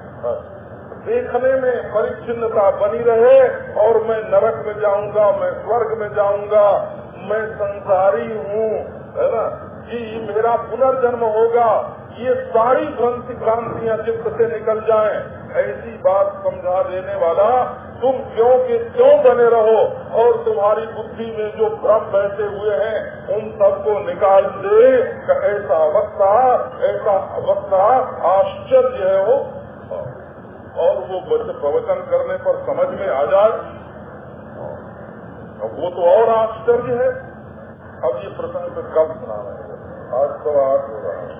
देखने में परिच्छिन्नता बनी रहे और मैं नरक में जाऊँगा, मैं स्वर्ग में जाऊँगा, मैं संसारी हूँ, है ना? कि मेरा पुनर्जन्म होगा। ये सारी भ्रांति भ्रांतियाँ चित्त से निकल जाएँ। ऐसी बात समझा देने वाला, तुम क्यों के क्यों बने रहो? और तुम्हारी बुद्धि में जो भ्रम बैठे हुए हैं, उन सबको निकाल दे। ऐसा वक्ता ऐसा वक्ता आश्चर्य है वो। और वो प्रवचन करने पर समझ में आ जाए। वो तो और आश्चर्य है। अब ये प्रसंग कब सुना रहे हैं? आज तो आज हो रहा है।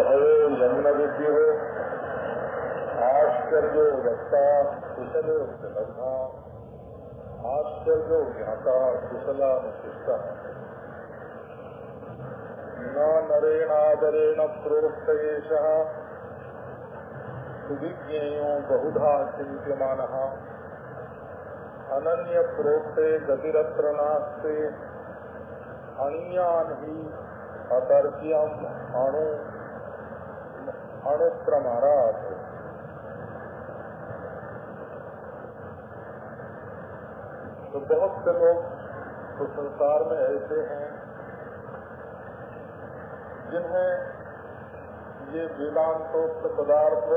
हो यमुन विद्य हो आश्चर्य वक्ता कुशल लग्ना आश्चर्य ज्ञाता कुशला कुशलानुशिष्टा न नरेणादरेण प्रोक्त एषः। सुविज्ञेयो बहुधा चिन्त्यमानः। अनन्य प्रोक्ते गतिरत्र नास्ते। अणियान ही अतर्क्यम अणु। अणुप्रमारात तो बहुत से लोग तो संसार में ऐसे हैं, जिन्हें ये वेदांतोक्त पदार्थ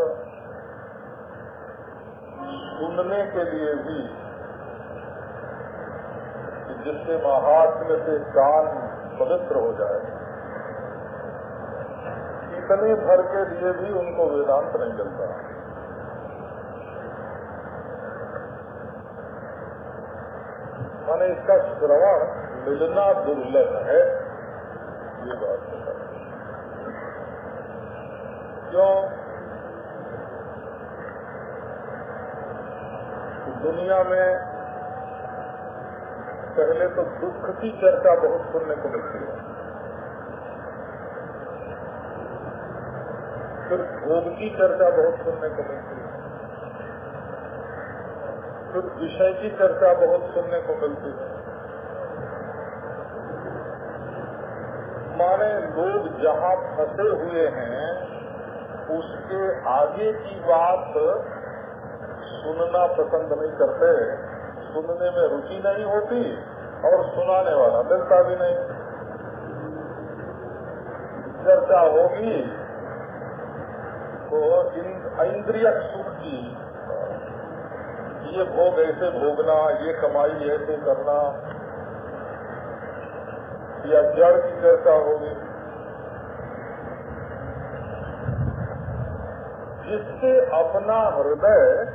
सुनने के लिए भी जिससे महात्म्य से कान पवित्र हो जाए। इतने भर के लिए भी उनको वेदांत नहीं मिलता। माने इसका श्रवण मिलना दुर्लभ है, ये बात है। क्यों? दुनिया में पहले तो दुख की चर्चा बहुत सुनने को मिलती है फिर भोग की चर्चा बहुत सुनने को मिलती है। फिर विषय की चर्चा बहुत सुनने को मिलती है। माने लोग जहाँ फंसे हुए हैं, उसके आगे की बात सुनना पसंद नहीं करते, सुनने में रुचि नहीं होती और सुनाने वाला मिलता भी नहीं। चर्चा होगी तो इंद्रिय सुख। की ये भोग ऐसे भोगना, ये कमाई ऐसे करना। या जड़ की चर्चा होगी। जिससे अपना हृदय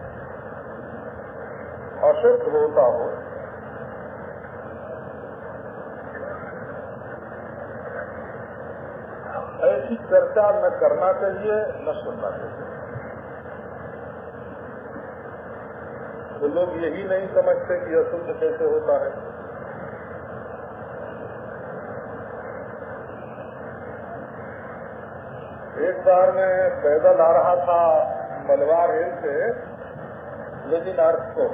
अशुद्ध होता हो ऐसी चर्चा न करना चाहिए, न सुनना चाहिए। तो लोग यही नहीं समझते कि अशुद्ध कैसे होता है। एक बार मैं पैदल आ रहा था मलवार हिल से, लेकिन अर्थ को।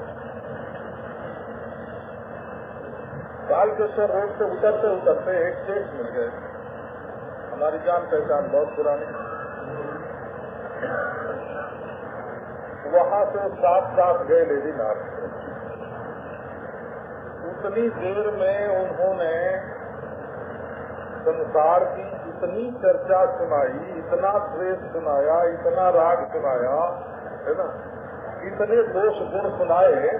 बालकेश्वर रोड से उतरते उतरते एक सेठ मिल गए हमारी जान पहचान बहुत पुरानी वहाँ से साथ साथ गए लेडी नाथ उतनी देर में उन्होंने संसार की इतनी चर्चा सुनाई, इतना द्वेष सुनाया, इतना राग सुनाया, है ना? इतने दोष गुण सुनाए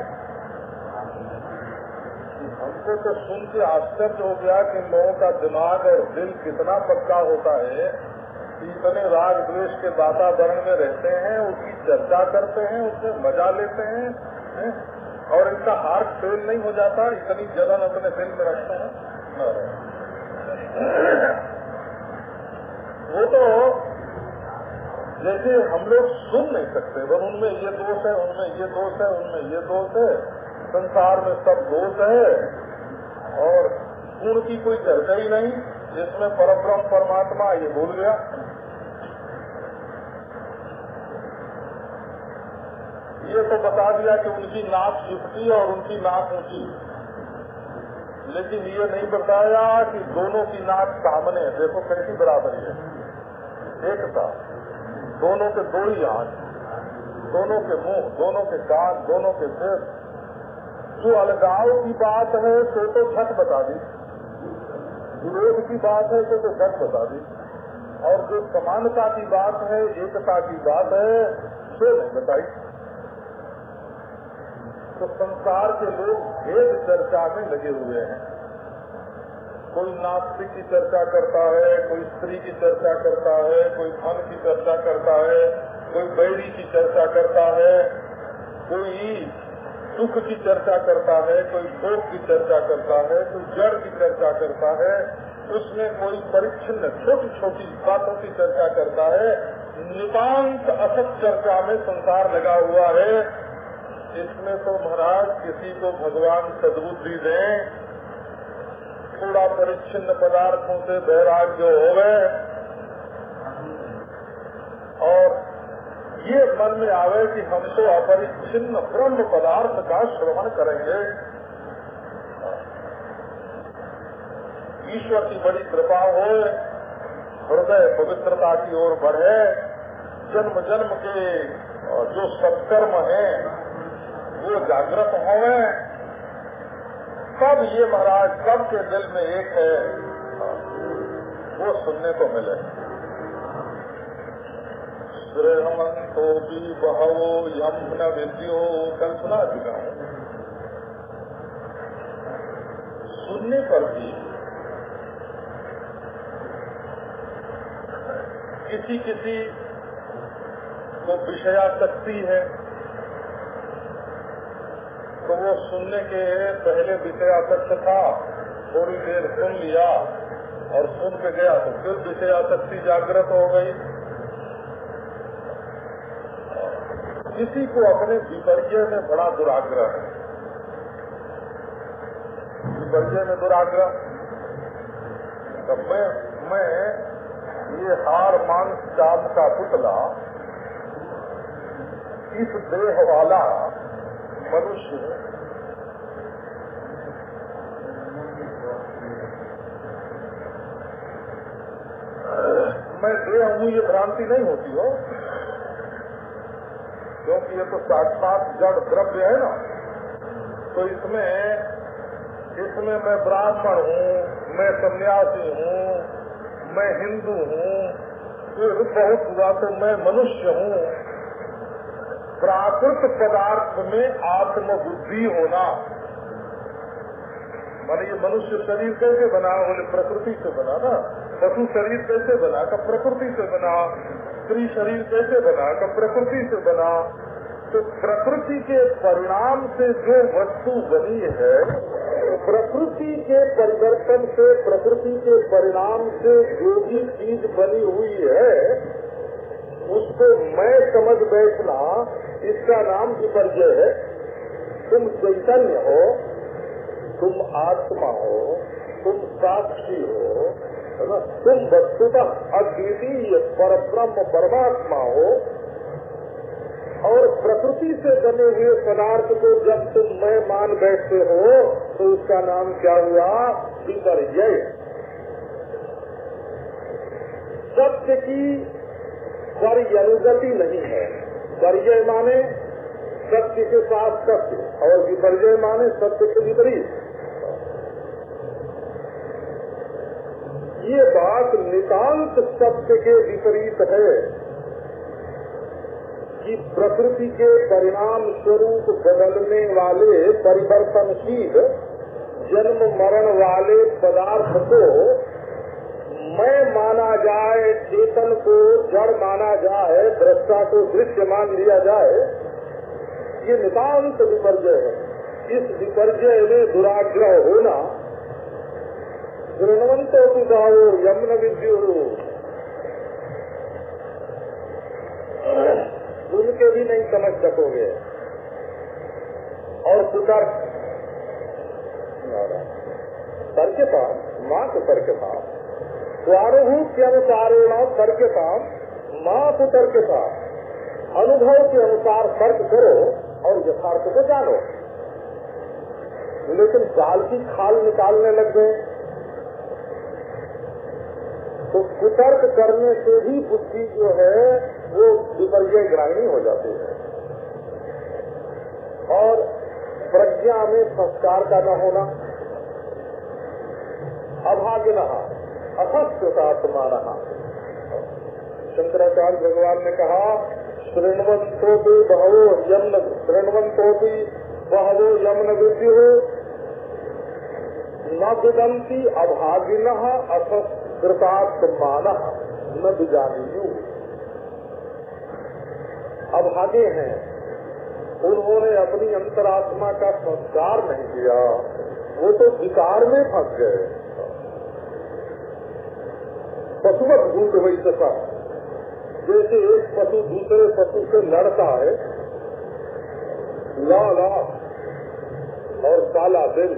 हमको तो सुन के आश्चर्य हो गया कि लोगों का दिमाग और दिल कितना पक्का होता है कि इतने राग द्वेष के वातावरण में रहते हैं उसकी चर्चा करते हैं, उसमें मज़ा लेते हैं, है? और इनका हार्ट फेल नहीं हो जाता, इतनी जलन अपने दिल में रखते हैं। वो तो जैसे हम लोग सुन नहीं सकते, पर उनमें ये दोष है, उनमें ये दोष है, उनमें ये दोष है। संसार में सब दोष है। और गुण की कोई चर्चा ही नहीं, जिसमें परब्रह्म परमात्मा, ये भूल गया। ये तो बता दिया कि उनकी नाक चिपटी और उनकी नाक ऊँची। लेकिन ये नहीं बताया कि दोनों की नाक सामने देखो कैसी बराबरी है। एक साथ दोनों के दो ही आँख दोनों के मुँह, दोनों के कान, दोनों के सिर। जो अलगाव की बात है तो तो झट बता दी। विरोध की बात है तो तो झट बता दी। और जो समानता की बात है, एकता की बात है तो नहीं बताई। तो संसार के लोग भेद चर्चा में लगे हुए हैं। कोई नास्तिक की चर्चा करता है, कोई स्त्री की चर्चा करता है, कोई धन की चर्चा करता है, कोई बैरी की चर्चा करता है, कोई सुख की चर्चा करता है, कोई भोग की चर्चा करता है, कोई जड़ की चर्चा करता है, उसमें कोई परिच्छिन्न छोटी छोटी बातों की चर्चा करता है, नितांत असत चर्चा में संसार लगा हुआ है। इसमें तो महाराज किसी को भगवान सदबुद्धि दें, थोड़ा परिच्छिन्न पदार्थों से वैराग्य हो गए और ये मन में आवे कि हम तो अपरिच्छिन्न ब्रह्म पदार्थ का श्रवण करेंगे। ईश्वर की बड़ी कृपा हो, हृदय पवित्रता की ओर बढ़े जन्म जन्म के जो सत्कर्म हैं, वो जागृत होवे। कब ये महाराज, कब के दिल में एक है, वो सुनने को मिले। भी बहवो यम न विद्यो कल्पना चुका सुनने पर भी किसी किसी को विषयाशक्ति है तो वो सुनने के पहले विषयासक्त था, थोड़ी देर सुन लिया और सुन के गया तो फिर विषयाशक्ति जागृत हो गई। किसी को अपने विपर्य में बड़ा दुराग्रह है। विपर्य में दुराग्रह? तो मैं मैं ये हार मांस चाम का पुतला, इस देह वाला मनुष्य मैं देह हूँ, ये भ्रांति नहीं होती हो। क्योंकि ये तो साक्षात जड़ द्रव्य है ना। तो इसमें इसमें मैं ब्राह्मण हूँ, मैं सन्यासी हूँ, मैं हिंदू हूँ फिर बहुत हुआ तो मैं मनुष्य हूँ। प्राकृत पदार्थ में आत्मबुद्धि होना। माने ये मनुष्य शरीर कैसे बना? बोले प्रकृति से बना ना। पशु शरीर कैसे बना? का प्रकृति से बना। स्त्री शरीर कैसे बना का प्रकृति से बना। तो प्रकृति के परिणाम से जो वस्तु बनी है प्रकृति के परिवर्तन से, प्रकृति के परिणाम से जो भी चीज़ बनी हुई है, उसको मैं समझ बैठना, इसका नाम विपर्जय है। तुम चैतन्य हो, तुम आत्मा हो, तुम साक्षी हो तुम वस्तुतः अद्वितीय पर ब्रह्म परमात्मा हो और प्रकृति से बने हुए पदार्थ को जब तुम मैं मान बैठते हो तो उसका नाम क्या हुआ? विपर्य सत्य की अनुगति नहीं है। वर्जय माने सत्य के साथ सत्य, और विपर्जय माने सत्य के विपरीत। ये बात नितांत सत्य के विपरीत है कि प्रकृति के परिणाम स्वरूप बदलने वाले परिवर्तनशील जन्म मरण वाले पदार्थ को मैं माना जाए, चेतन को जड़ माना जाए, दृष्टा को दृश्य मान लिया जाए, ये नितांत विपर्जय है। इस विपर्जय में दुराग्रह होना गृणवंतो गाओ यमुन विद्यु उनके भी नहीं समझ सकोगे। और कुतर्क तर्कता माँ को तर्कता स्वारूप के अनुसार अनुसारेण तर्कता माँ को तर्कता अनुभव के अनुसार तर्क करो और यथार्थ को जानो। लेकिन जाल की खाल निकालने लग गए। कुतर्क करने से ही बुद्धि जो है, वो विपर्य ग्राही हो जाती है। और प्रज्ञा में संस्कार का न होना, अभाग्य रहा नहा अहस्यतात्मान शंकराचार्य भगवान ने कहा श्रृणवंतो भी बहवो यमन श्रृणवंतो भी बहवो यमन विद्यु। न विदंती अभागिन असकृतात्मान न बिजानी अभागे हैं। उन्होंने अपनी अंतरात्मा का संस्कार नहीं किया। वो तो विकार में फंस गए। पशुवत भूत वही सफ़ा जैसे एक पशु दूसरे पशु से लड़ता है, लाल और काला दिल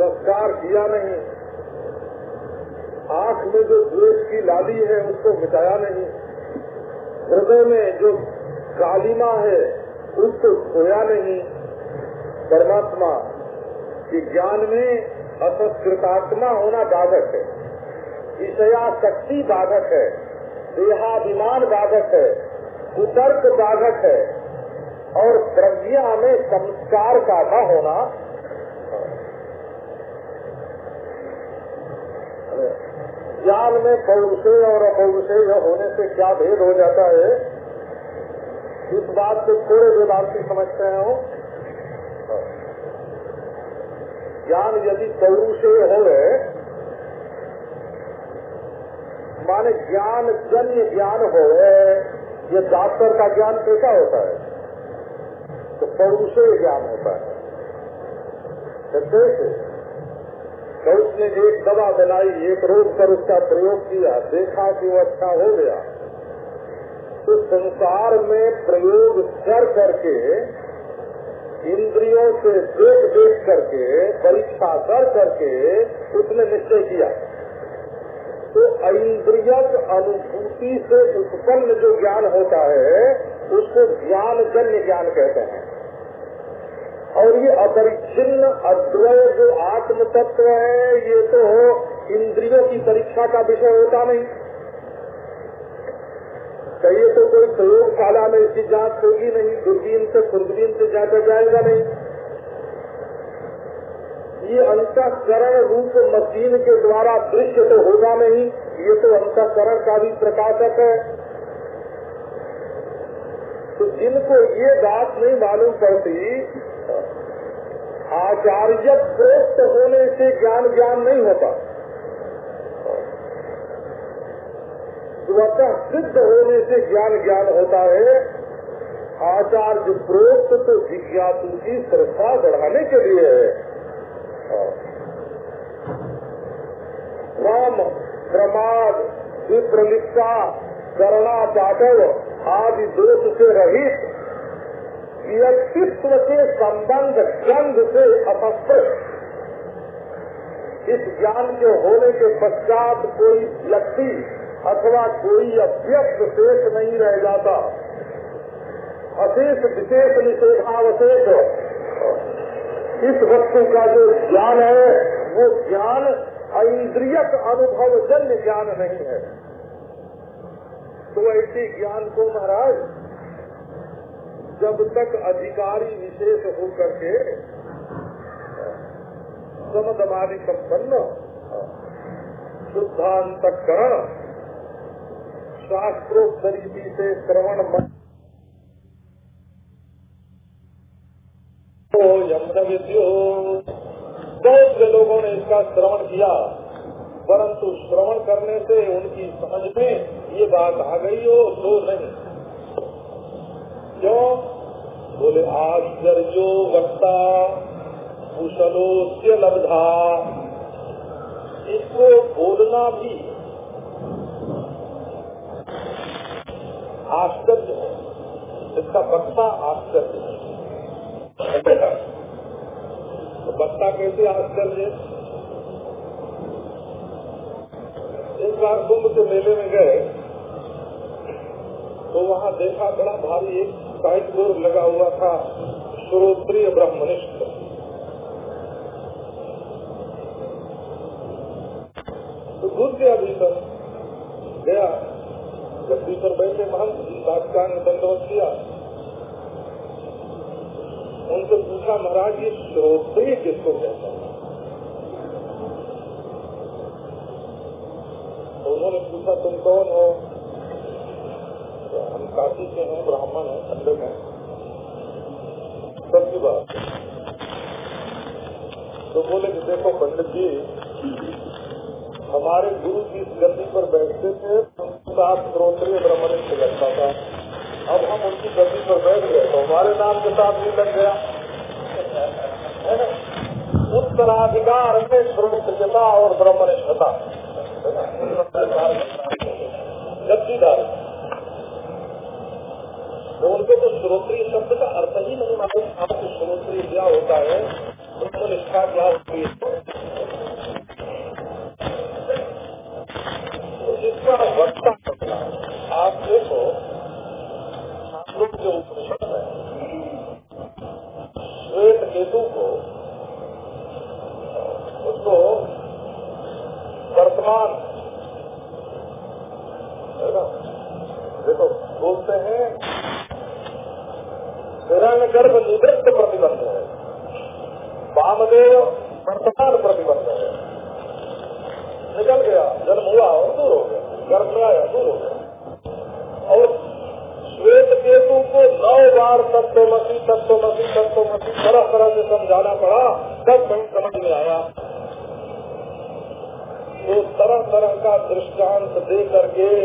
संस्कार किया नहीं। आँख में जो द्वेष की लाली है, उसको मिटाया नहीं। हृदय में जो कालिमा है, उसको खोया नहीं। परमात्मा कि ज्ञान में असत्कृतात्मा होना बाधक है। विषया शक्ति बाधक है। देहाभिमान बाधक है। कुतर्क बाधक है। और प्रज्ञा में संस्कार का न होना ज्ञान में पौरुषेय और अपौरुषेय होने से क्या भेद हो जाता है? इस बात को थोड़े वेदार्थी समझते हैं हो ज्ञान यदि पौरुषेय हो गए माने ज्ञान जन्य ज्ञान हो ये डॉक्टर का ज्ञान कैसा होता है? तो पौरुषेय ज्ञान होता है। कैसे? तो उसने एक दवा बनाई, एक रोग पर उसका प्रयोग किया, देखा कि वो अच्छा हो गया। तो संसार में प्रयोग कर करके, इंद्रियों से देख देख करके, परीक्षा कर करके उसने निश्चय किया। तो इंद्रियक अनुभूति से उत्पन्न जो ज्ञान होता है, उसको ज्ञान जन्य ज्ञान कहते हैं। और ये अपरिच्छिन्न अद्वय जो आत्म तत्व है, ये तो इंद्रियों की परीक्षा का विषय होता नहीं। कहिए तो कोई प्रयोगशाला में इसकी जाँच होगी नहीं, दूरबीन से खुर्दबीन से जांचा जाएगा नहीं। ये अंतकरण रूप मशीन के द्वारा दृश्य तो होगा नहीं, ये तो अंतकरण का भी प्रकाशक है। तो जिनको ये बात नहीं मालूम पड़ती आचार्य प्रोक्त होने से ज्ञान ज्ञान नहीं होता। स्वतः सिद्ध होने से ज्ञान ज्ञान होता है। आचार्य प्रोक्त तो जिज्ञासु की श्रद्धा बढ़ाने के लिए है। राम, प्रमाद विप्रलिप्ता करुणा पाठव आदि दोष से रहित व्यक्तित्व के संबंध, गंध से अपस्कृत इस ज्ञान के होने के पश्चात कोई व्यक्ति अथवा कोई अभ्यस्त शेष नहीं रह जाता। अशेष विशेष निषेधावशेष। इस वस्तु का जो ज्ञान है, वो ज्ञान इंद्रियक अनुभव जन्य ज्ञान नहीं है। तो ऐसे ज्ञान को महाराज जब तक अधिकारी विशेष होकर के समदमादि संपन्न शुद्धांतकरण शास्त्रोत्तरी से श्रवण मन यमदविद्यो बहुत से लोगों ने इसका श्रवण किया, परंतु श्रवण करने से उनकी समझ में ये बात आ गई हो तो नहीं। क्यों? बोले, आश्चर्यो वक्ता कुशलो लब्धा। इसको बोलना भी आश्चर्य है। इसका वक्ता आश्चर्य है। तो वक्ता कैसे आश्चर्य एक बार कुंभ के मेले में गए तो वहाँ देखा बड़ा भारी एक साइड बोर्ड लगा हुआ था श्रोत्रिय ब्रह्मनिष्ठ। तो घुस गया भीतर गया गद्दी पर बैठे महंत साक्षांग दंडवत किया। उनसे पूछा, महाराज, ये श्रोत्रिय किसको कहता है? तो उन्होंने पूछा, तुम कौन हो? काशी के हैं, ब्राह्मण हैं पंडित हैं। सबकी बात। तो बोले कि देखो पंडित जी, हमारे गुरु की गद्दी पर बैठते थे साथ श्रोत्रिय ब्राह्मण से लगता था। अब हम उनकी गद्दी पर बैठ गए तो हमारे नाम के साथ भी लग गया। उत्तराधिकार में श्रोत्रता और ब्रह्मनिष्ठता गद्दीदार तो उनको तो श्रोत्रीय शब्द का अर्थ ही नहीं मालूम। आपको श्रोत्रीय क्या होता है? ब्रह्मनिष्ठा क्या होती है? तो जिसका वक्ता आप देखो लोग जो उपनिषद है, श्वेत केतु को, उसको वर्तमान देखो बोलते हैं हिरण्य गर्भ निवृत्त प्रतिबंध है। वामदेव वर्तमान प्रतिबंध है। निकल गया, जन्म हुआ और दूर हो गया, गर्भ में आया, दूर हो गया। और श्वेत केतु को नौ बार तत्वमसी तत्वमसी तत्वमसी तरह तरह से समझाना पड़ा, तब कहीं समझ में आया। तो तरह तरह का दृष्टांत दे करके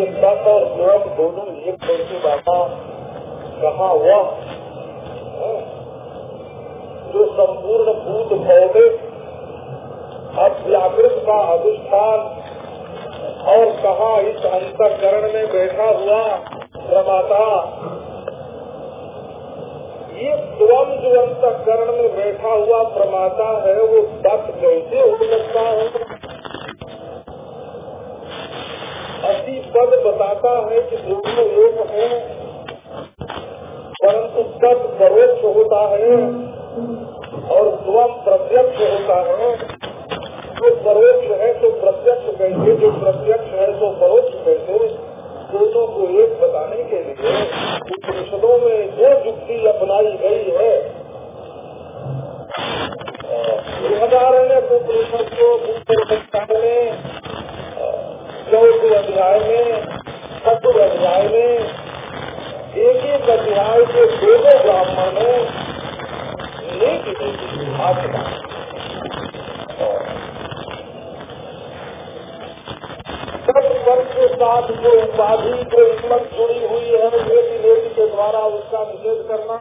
ये तत्व और स्वयं दोनों एक कैसे बाबा। कहा हुआ जो संपूर्ण भूत भौतिक अव्याकृत का अधिष्ठान और कहा इस अंतकरण में बैठा हुआ प्रमाता, ये स्वयं जो अंतकरण में बैठा हुआ प्रमाता है, वो तत् कैसे हो सकता है? अति पद बताता है कि दोनों लोग हैं। परंतु तत् परोक्ष होता है और स्वयं प्रत्यक्ष होता है। जो परोक्ष है तो प्रत्यक्ष कैसे? जो प्रत्यक्ष है तो परोक्ष कैसे? दोनों को एक बताने के लिए उपनिषदों में जो युक्ति अपनाई गई है। बृहदारण्य उपनिषद को उत्तर में चौथे अध्याय में चतुर अध्याय में एक एक अध्याय के दोनों ब्राह्मण में नेक वर्ष के साथ जो उपाधि जो हिम्मत जुड़ी हुई है नेति नेति के द्वारा उसका निषेध करना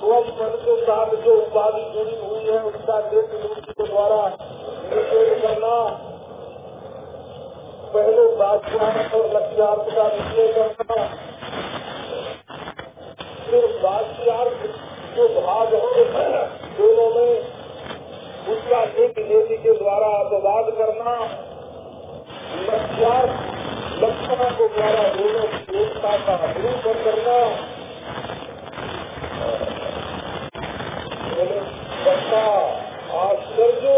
स्वम पद के साथ जो उपाधि जुड़ी हुई है, उसका नेति नेति के द्वारा निषेध करना, पहले बादशाह और लक्ष्यार्थ का निषेध करना फिर बादशार्थ जो भाग है दोनों में उसका नेति नेति के द्वारा अपवाद करना लक्ष्यार्थ लक्षणों को द्वारा दोनों की एकता का निरूपण करना आश्चर्य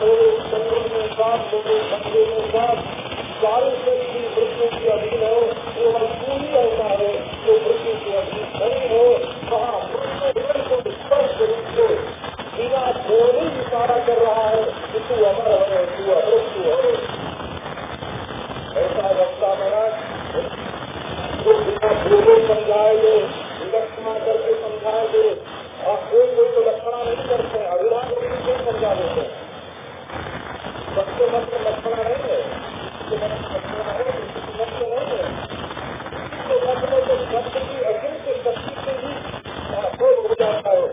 मेरे चंद्र में साथ मेरे बंदे में साथ सारे व्यक्ति मृत्यु के अधीन है। हम पूरी ऐसा है जो मृत्यु के अधीन नहीं हो वहाँ मृत्यु को स्पष्ट रूप से बिना बोले इशारा कर रहा है कि तू अमर है तू अमृत्यु है ऐसा वक्ता महाराज जो बिना बोले समझाएँगे विलक्षणा करके समझाएँगे और कोई कोई तो लक्षणा नहीं करते अभिमान करके क्यों समझा देते हैं सबसे मत लक्षणा नहीं है शब्द की अचिंत शक्ति से ही खोज हो जाता है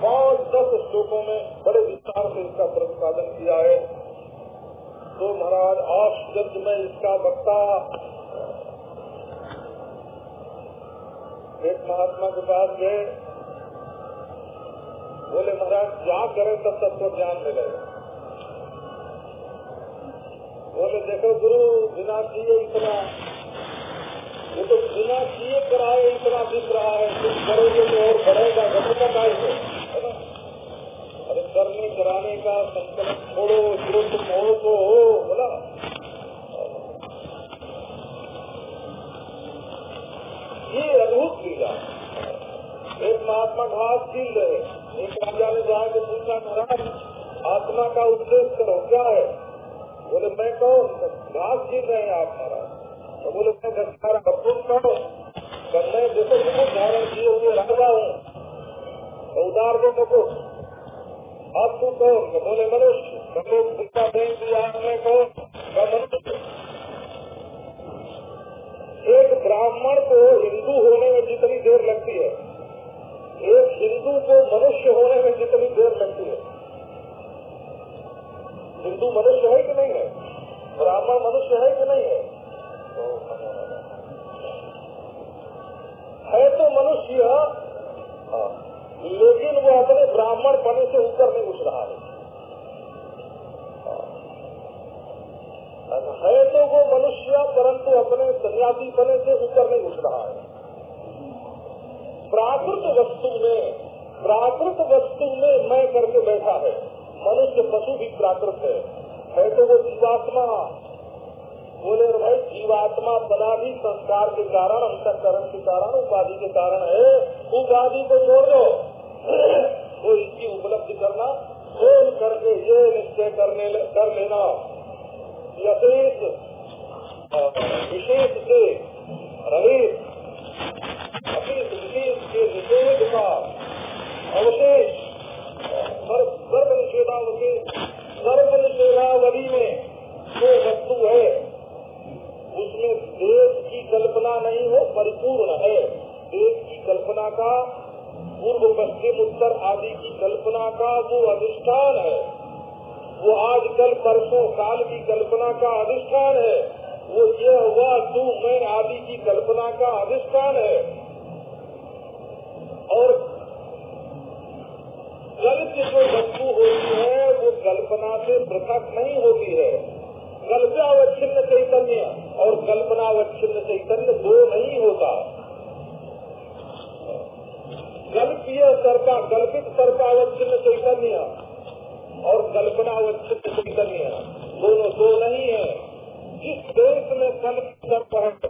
बहुत दस श्लोकों में बड़े विस्तार से इसका प्रतिपादन किया है तो महाराज आश्चर्य में इसका वक्ता एक महात्मा के पास गए बोले महाराज क्या करें तब तत्व ज्ञान मिलेगा बोले देखो गुरु बिना किए इतना ये तो बिना किए कराए इतना दिख रहा है कुछ करोगे तो और बढ़ेगा घटेगा काय से है ना अरे करने कराने का संकल्प छोड़ो जो तुम हो तो हो बोला छील जाए एक महात्मा घास छील रहे एक राजा ने जाके पूछा महाराज आत्मा का उपदेश करो क्या है बोले मैं कौन घास छील रहे हैं आप महाराज। तो बोले मैं दशहरा कपूर कहो मैं देखो मुकुट धारण किए हुए राजा हूँ। तो उतार दो मुकुट अब तू कौन बोले, मनुष्य तो लोग दिखा देंगे आप में कौन मनुष्य। एक ब्राह्मण को हिंदू होने में जितनी देर लगती है, एक हिंदू को मनुष्य होने में जितनी देर लगती है। हिंदू मनुष्य है कि नहीं है? ब्राह्मण मनुष्य है कि नहीं है? तो है तो मनुष्य हाँ, लेकिन वो अपने ब्राह्मण पने से ऊपर नहीं उठ रहा है। है। तो वो मनुष्य परंतु अपने सन्यासी पने से ऊपर नहीं उठ रहा है। प्राकृत वस्तु में प्राकृत वस्तु में मैं करके बैठा है। मनुष्य पशु भी प्राकृत है। है तो वो जीवात्मा। बोले भाई जीवात्मा बना भी संस्कार के कारण अंतकरण के कारण उपाधि के कारण है। उपाधि को छोड़ दो। (clears throat) वो इसकी उपलब्धि करना खोल करके ये निश्चय करने कर लेना। यथेष विशेष से रहित अतीत विशेष के निषेध का अवशेष सर्व निषेधावशेष सर्व निषेधावधि में जो वस्तु है, उसमें देश की कल्पना नहीं हो, परिपूर्ण है। देश की कल्पना का, पूर्व पश्चिम उत्तर आदि की कल्पना का वो अधिष्ठान है। वो आज कल परसों काल की कल्पना का अधिष्ठान है। वो ये हुआ, तू, मैं आदि की कल्पना का अधिष्ठान है। और कल की जो वस्तु होती है, वो कल्पना से पृथक नहीं होती है। कल्पावच्छिन्न चैतन्य और कल्पनावच्छिन्न चैतन्य दो नहीं होता। कल्पीय सर्पा कल्पित सर्पावच्छिन्न चैतन्य और कल्पनावच्छिन्न चैतन्य, दोनों दो नहीं है। जिस देश में कल्पित सर्प है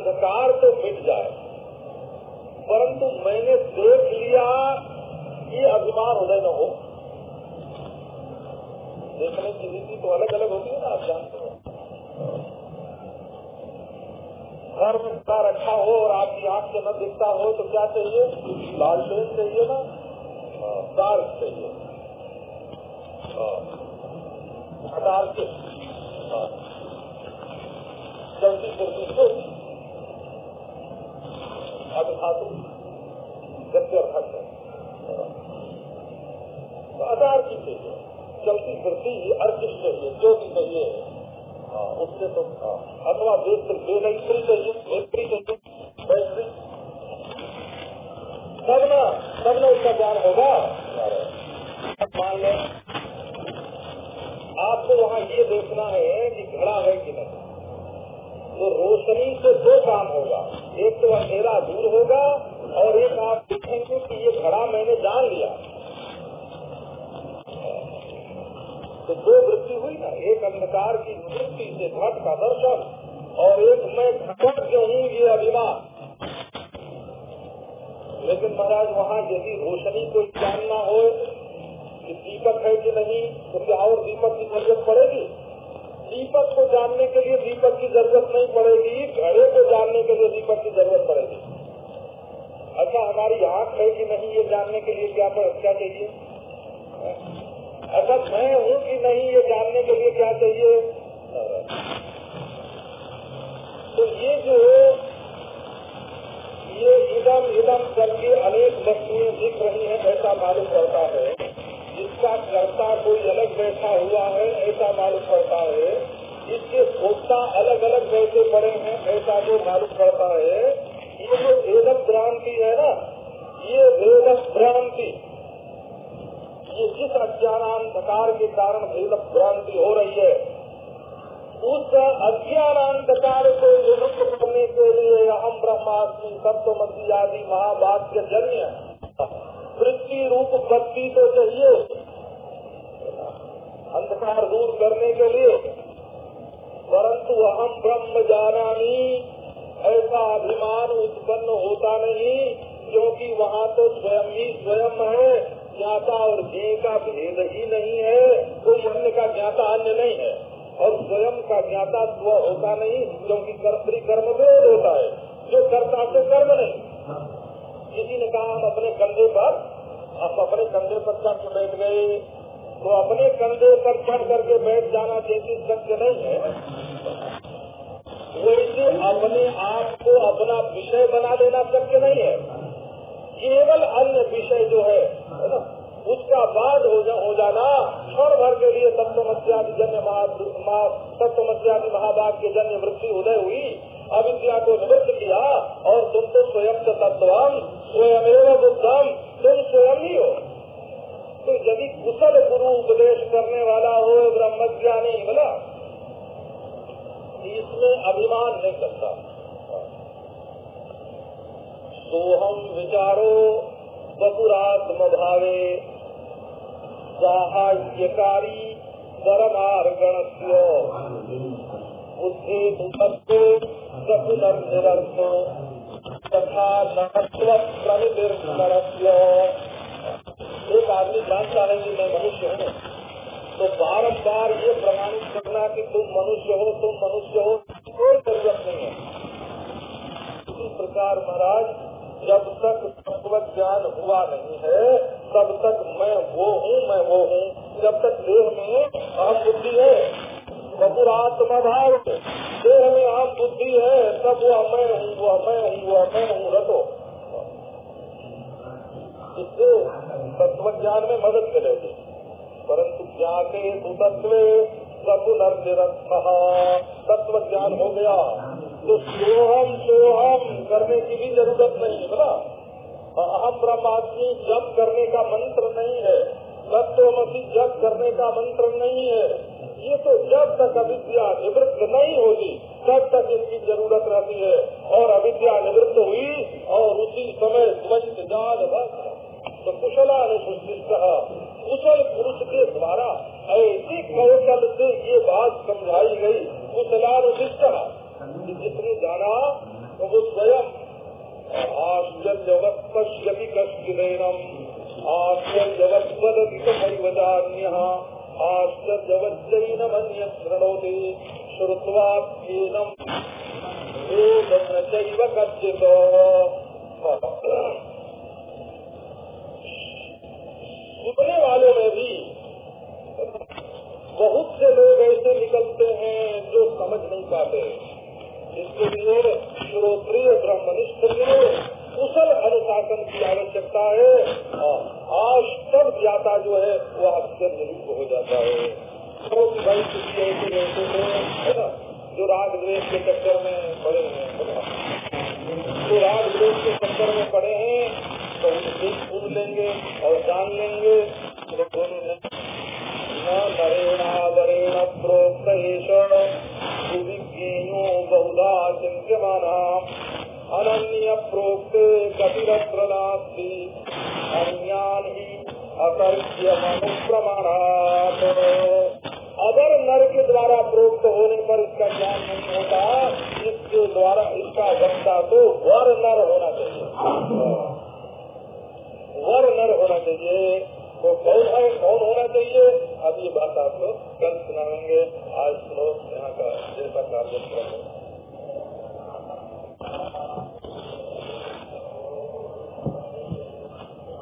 अंधकार तो मिट जाए। परंतु मैंने देख लिया ये अभिमान उदय न हो। देखने की रीति तो अलग अलग होगी ना, आप जानते हो। घर में का रखा हो और आपकी आँख से न दिखता हो तो क्या चाहिए? लालटेन चाहिए ना? हाँ, दार्क चाहिए। हाँ। दार्क धातु गत्यर्थक चाहिए चलती फिरती अर्थ चाहिए, जो भी चाहिए। हाँ, उससे तो हाँ, अथवा बेलैत्री चाहिए, बेलत्री चाहिए बैटरी सब ना सब ना उसका ज्ञान होगा। मान लें, आपको वहाँ ये देखना है कि घड़ा है कि नहीं। तो रोशनी से दो काम होगा। एक तो अंधेरा दूर होगा और एक आप देखेंगे कि ये घड़ा मैंने जान लिया। तो दो वृत्ति हुई ना, एक अंधकार की वृत्ति से घट का दर्शन और एक मैं घट जो हूँ, ये अभिमान। लेकिन महाराज, वहाँ यदि रोशनी को जानना हो कि दीपक है कि नहीं तो क्या और दीपक की ज़रूरत पड़ेगी? दीपक को जानने के लिए दीपक की ज़रूरत नहीं पड़ेगी, घड़े को जानने के लिए दीपक की ज़रूरत पड़ेगी। अच्छा हमारी आँख है कि नहीं, ये जानने के लिए क्या क्या चाहिए? अच्छा मैं हूँ कि नहीं, ये जानने के लिए क्या चाहिए? तो ये जो, ये इदम इदम करके अनेक वस्तुएँ दिख रही हैं ऐसा मालूम पड़ता है। जिसका कर्ता, कोई अलग बैठा हुआ है, ऐसा मालूम पड़ता है। इसके भोक्ता अलग अलग बैठे पड़े हैं, ऐसा जो मालूम पड़ता है। ये जो वेद भ्रांति है ना, ये वेद भ्रांति, ये जिस अज्ञानांधकार के कारण वेद भ्रांति हो रही है, उस अज्ञानांधकार को निवृत्त करने के लिए अहम ब्रह्मास्मि सप्तमती आदि महावाक्य जन्य वृत्ति रूप भक्ति तो चाहिए। अंधकार दूर करने के लिए। परंतु अहम ब्रह्म जानानी ऐसा अभिमान उत्पन्न होता नहीं, क्योंकि वहाँ तो स्वयं ही स्वयं है। ज्ञाता और ज्ञ का भेद ही नहीं है। कोई अन्य का ज्ञाता अन्य नहीं है। और स्वयं का ज्ञाता स्व होता नहीं, क्योंकि कर्तरी कर्म भेद होता है। जो करता से कर्म नहीं। किसी ने कहा हम अपने कंधे पर आप अपने कंधे पर चढ़ बैठ गए तो अपने कंधे पर चढ़ करके बैठ जाना जैसी सत्य नहीं है। वैसे अपने आप को अपना विषय बना लेना शक्य नहीं है। केवल अन्य विषय जो है ना उसका बाद हो, जा, हो जाना क्षण भर के लिए सप्तमत्यादि जन्य सप्तमत्यादि महाभाग के जन्य वृत्ति उदय हुई अविद्या को निवृत्त किया और तुम तो स्वयं तत्व स्वयं बुद्धम तुम स्वयं ही? तो यदि कुशल गुरु उपदेश करने वाला हो, ब्रह्मज्ञानी, बोला। इसमें अभिमान नहीं करता। सोहम विचारो बपुरात्म भावे साहाय्यकारी परमार्गण बुद्धि सकुलर्थ तथा प्रनिर्भरस्य एक आदमी जानता है कि मैं मनुष्य हूँ। तो बारम्बार ये प्रमाणित करना कि तुम मनुष्य हो, तुम मनुष्य हो, कोई ज़रूरत नहीं है। इसी प्रकार महाराज, जब तक तत्व ज्ञान हुआ नहीं है, तब तक मैं वो हूँ, मैं वो हूँ। जब तक देह में अहम बुद्धि है बपुरात्मा भाव देह में अहम बुद्धि है, तब वह मैं हूँ वह मैं हूँ वह मैं हूँ रखो इससे तत्व ज्ञान में मदद मिलेगी। परंतु ज्ञाते सुतत्व सपुनर्निरथ तत्व ज्ञान हो गया। तो सोहम सोहम, करने की भी ज़रूरत नहीं है ना? अहम ब्रह्मास्मि, जप करने का मंत्र नहीं है। तत्वमसी जप करने का मंत्र नहीं है। ये तो जब तक अविद्या निवृत्त नहीं होगी, तब तक इसकी ज़रूरत रहती है। और अविद्या निवृत्त हुई और उसी समय द्वंद जाल तो कुशलानुशिष्ट कुशल पुरुष के द्वारा ऐसी कौशल से ये बात समझाई गई। कुशलानुशिष्ट जिसने जाना तो वो स्वयं आश्चर्यवत पश्यति कश्चिदेनम आश्चर्यवत्वदति कैवजान्य आश्चर्यवज्जैनमन्य शृणोति श्रुत्वाप्येनम वेदन चैव कच्चित् सुनने वालों में भी बहुत से लोग ऐसे निकलते हैं जो समझ नहीं पाते। इसके लिए श्रोत्रिय ब्रह्मनिष्ठ के कुशल अनुशासन की आवश्यकता है ज्ञाता होता जो है, वो आश्चर्य रूप हो जाता है। तो भाई, किसी ऐसे ऐसे थे जो राग के चक्कर में पड़े हैं जो राग के चक्कर में पड़े हैं तो उनसे सुन लेंगे और जान लेंगे तो दोनों न प्रोक्त बहुधा चिंत्यमाना अनन्य प्रोक्ते कपिरत्र अगर नर के द्वारा प्रोक्त होने पर इसका ज्ञान नहीं होता, इसके द्वारा इसका वक्ता तो वर नर होना चाहिए। वर नर होना चाहिए। तो कौन है, कौन होना चाहिए? अब ये बात आपको कल सुनाएँगे। आज सुनो यहाँ का जैसा कार्य